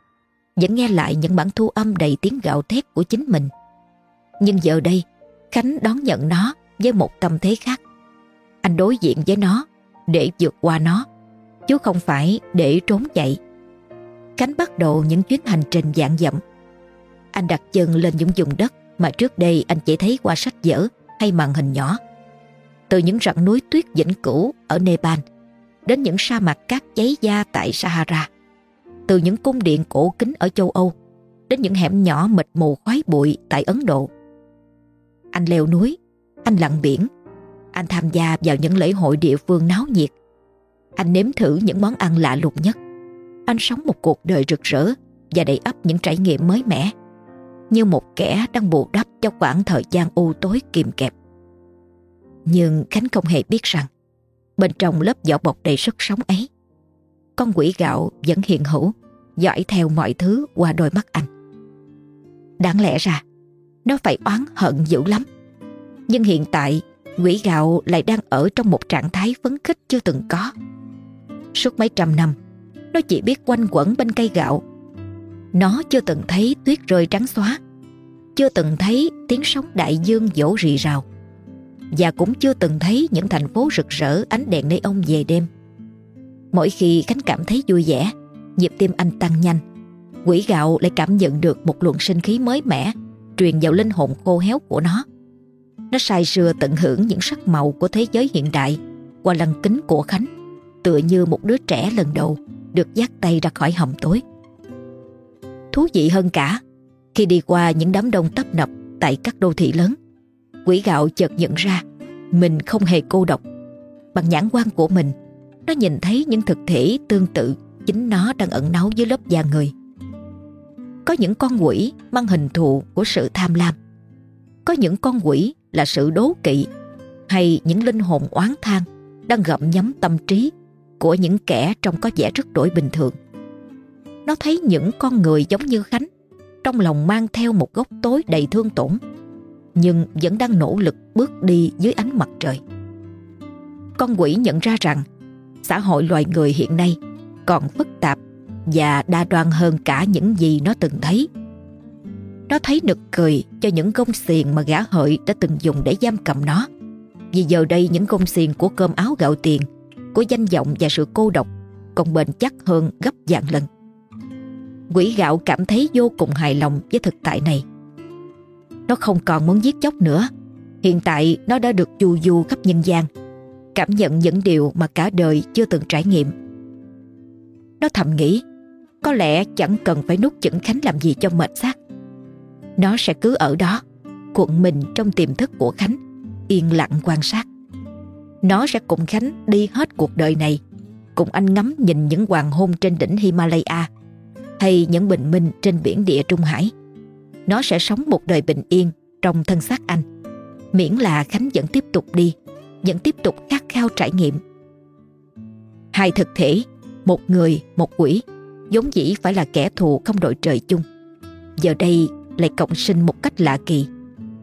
vẫn nghe lại những bản thu âm đầy tiếng gạo thét của chính mình. Nhưng giờ đây, Khánh đón nhận nó với một tâm thế khác. Anh đối diện với nó để vượt qua nó, chứ không phải để trốn chạy. Khánh bắt đầu những chuyến hành trình dạng dặm. Anh đặt chân lên những vùng đất mà trước đây anh chỉ thấy qua sách vở hay màn hình nhỏ. Từ những rặng núi tuyết vĩnh cửu ở Nepal đến những sa mạc cát cháy da tại Sahara. Từ những cung điện cổ kính ở châu Âu đến những hẻm nhỏ mịt mù khói bụi tại Ấn Độ. Anh leo núi, anh lặn biển, anh tham gia vào những lễ hội địa phương náo nhiệt. Anh nếm thử những món ăn lạ lùng nhất. Anh sống một cuộc đời rực rỡ và đầy ắp những trải nghiệm mới mẻ như một kẻ đang bù đắp cho khoảng thời gian u tối kìm kẹp. Nhưng Khánh không hề biết rằng bên trong lớp vỏ bọc đầy sức sống ấy, con quỷ gạo vẫn hiện hữu, dõi theo mọi thứ qua đôi mắt anh. Đáng lẽ ra, nó phải oán hận dữ lắm. Nhưng hiện tại, quỷ gạo lại đang ở trong một trạng thái phấn khích chưa từng có. Suốt mấy trăm năm, nó chỉ biết quanh quẩn bên cây gạo nó chưa từng thấy tuyết rơi trắng xóa Chưa từng thấy tiếng sóng đại dương dỗ rì rào Và cũng chưa từng thấy những thành phố rực rỡ ánh đèn ông về đêm Mỗi khi Khánh cảm thấy vui vẻ Nhịp tim anh tăng nhanh Quỷ gạo lại cảm nhận được một luồng sinh khí mới mẻ Truyền vào linh hồn khô héo của nó Nó say sưa tận hưởng những sắc màu của thế giới hiện đại Qua lăng kính của Khánh Tựa như một đứa trẻ lần đầu Được dắt tay ra khỏi hầm tối Thú vị hơn cả khi đi qua những đám đông tấp nập tại các đô thị lớn. Quỷ gạo chợt nhận ra mình không hề cô độc. Bằng nhãn quan của mình, nó nhìn thấy những thực thể tương tự, chính nó đang ẩn náu dưới lớp da người. Có những con quỷ mang hình thù của sự tham lam. Có những con quỷ là sự đố kỵ hay những linh hồn oán than đang gặm nhấm tâm trí của những kẻ trông có vẻ rất đổi bình thường. Nó thấy những con người giống như Khánh, Trong lòng mang theo một góc tối đầy thương tổn, Nhưng vẫn đang nỗ lực bước đi dưới ánh mặt trời Con quỷ nhận ra rằng Xã hội loài người hiện nay còn phức tạp và đa đoan hơn cả những gì nó từng thấy. Nó thấy nực cười cho những gông xiềng mà gã hợi đã từng dùng để giam cầm nó. Vì giờ đây những gông xiềng của cơm áo gạo tiền, của danh vọng và sự cô độc còn bền chắc hơn gấp vạn lần. Quỷ gạo cảm thấy vô cùng hài lòng với thực tại này. Nó không còn muốn giết chóc nữa. Hiện tại nó đã được du du khắp nhân gian, cảm nhận những điều mà cả đời chưa từng trải nghiệm. Nó thầm nghĩ, có lẽ chẳng cần phải nút chửng Khánh làm gì cho mệt xác. Nó sẽ cứ ở đó, cuộn mình trong tiềm thức của Khánh, yên lặng quan sát. Nó sẽ cùng Khánh đi hết cuộc đời này, cùng anh ngắm nhìn những hoàng hôn trên đỉnh Himalaya hay những bình minh trên biển địa Trung Hải. Nó sẽ sống một đời bình yên trong thân xác anh. Miễn là Khánh vẫn tiếp tục đi, vẫn tiếp tục khát khao trải nghiệm. Hai thực thể, một người, một quỷ, vốn dĩ phải là kẻ thù không đội trời chung. Giờ đây lại cộng sinh một cách lạ kỳ,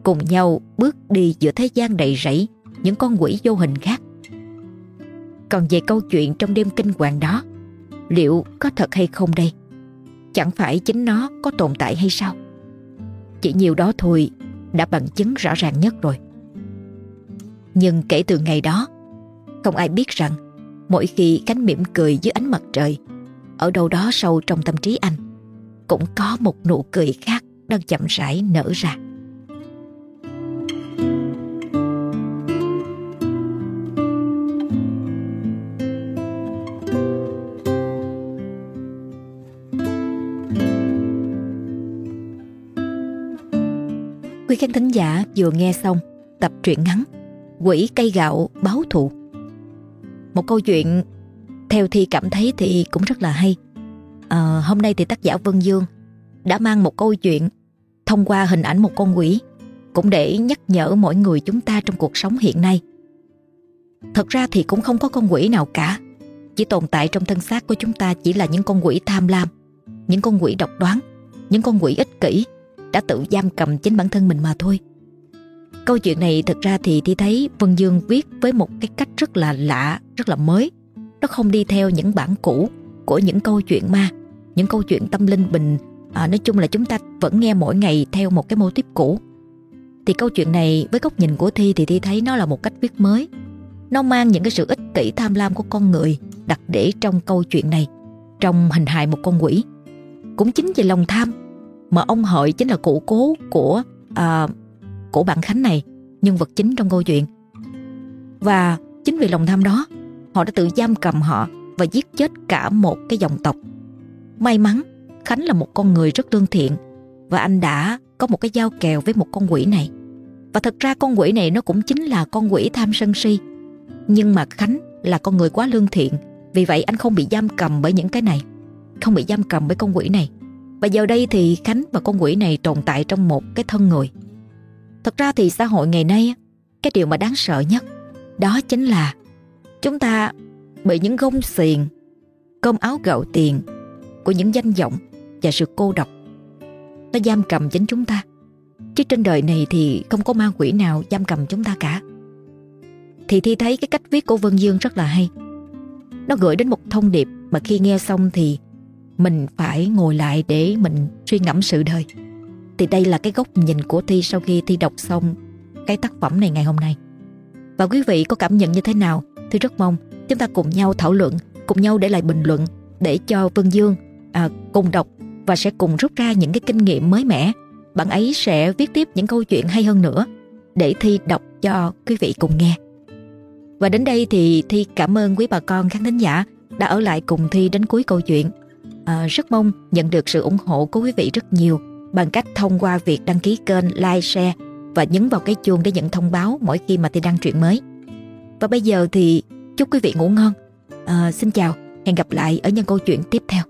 cùng nhau bước đi giữa thế gian đầy rẫy những con quỷ vô hình khác. Còn về câu chuyện trong đêm kinh hoàng đó, liệu có thật hay không đây? Chẳng phải chính nó có tồn tại hay sao Chỉ nhiều đó thôi Đã bằng chứng rõ ràng nhất rồi nhưng kể từ ngày đó, Không ai biết rằng Mỗi khi cánh mỉm cười dưới ánh mặt trời, Ở đâu đó sâu trong tâm trí anh, Cũng có một nụ cười khác Đang chậm rãi nở ra. Quý khán thính giả vừa nghe xong tập truyện ngắn Quỷ cây gạo báo thù. Một câu chuyện theo Thi cảm thấy thì cũng rất là hay. À, hôm nay thì tác giả Vân Dương đã mang một câu chuyện thông qua hình ảnh một con quỷ cũng để nhắc nhở mỗi người chúng ta trong cuộc sống hiện nay. Thật ra thì cũng không có con quỷ nào cả. Chỉ tồn tại trong thân xác của chúng ta chỉ là những con quỷ tham lam, những con quỷ độc đoán, những con quỷ ích kỷ, đã tự giam cầm chính bản thân mình mà thôi. Câu chuyện này thực ra thì Thi thấy Vân Dương viết với một cái cách rất là lạ, rất là mới. Nó không đi theo những bản cũ của những câu chuyện ma, những câu chuyện tâm linh bình. À, nói chung là chúng ta vẫn nghe mỗi ngày theo một cái mô típ cũ. Thì câu chuyện này với góc nhìn của Thi thì Thi thấy nó là một cách viết mới. Nó mang những cái sự ích kỷ tham lam của con người đặt để trong câu chuyện này, trong hình hài một con quỷ. Cũng chính vì lòng tham mà ông Hợi chính là cụ cố của à, của bạn Khánh này, nhân vật chính trong câu chuyện. Và chính vì lòng tham đó, họ đã tự giam cầm họ và giết chết cả một cái dòng tộc. May mắn, Khánh là một con người rất lương thiện và anh đã có một cái giao kèo với một con quỷ này. Và thật ra con quỷ này nó cũng chính là con quỷ tham sân si. Nhưng mà Khánh là con người quá lương thiện, vì vậy anh không bị giam cầm bởi những cái này, không bị giam cầm bởi con quỷ này. Và giờ đây thì Khánh và con quỷ này tồn tại trong một cái thân người. Thật ra thì xã hội ngày nay Cái điều mà đáng sợ nhất, Đó chính là Chúng ta bị những gông xiềng, Cơm áo gạo tiền Của những danh vọng Và sự cô độc, Nó giam cầm chính chúng ta. Chứ trên đời này thì không có ma quỷ nào giam cầm chúng ta cả. Thì Thi thấy cái cách viết của Vân Dương rất là hay. Nó gửi đến một thông điệp Mà khi nghe xong thì Mình phải ngồi lại để mình suy ngẫm sự đời thì đây là cái góc nhìn của Thi sau khi Thi đọc xong cái tác phẩm này ngày hôm nay. Và quý vị có cảm nhận như thế nào? Thi rất mong chúng ta cùng nhau thảo luận, cùng nhau để lại bình luận để cho Vân Dương à, cùng đọc và sẽ cùng rút ra những cái kinh nghiệm mới mẻ. Bạn ấy sẽ viết tiếp những câu chuyện hay hơn nữa để Thi đọc cho quý vị cùng nghe. Và đến đây thì Thi cảm ơn quý bà con khán thính giả đã ở lại cùng Thi đến cuối câu chuyện. À, rất mong nhận được sự ủng hộ của quý vị rất nhiều bằng cách thông qua việc đăng ký kênh, like, share và nhấn vào cái chuông để nhận thông báo mỗi khi mà tôi đăng truyện mới. Và bây giờ thì chúc quý vị ngủ ngon. À, xin chào, hẹn gặp lại ở những câu chuyện tiếp theo.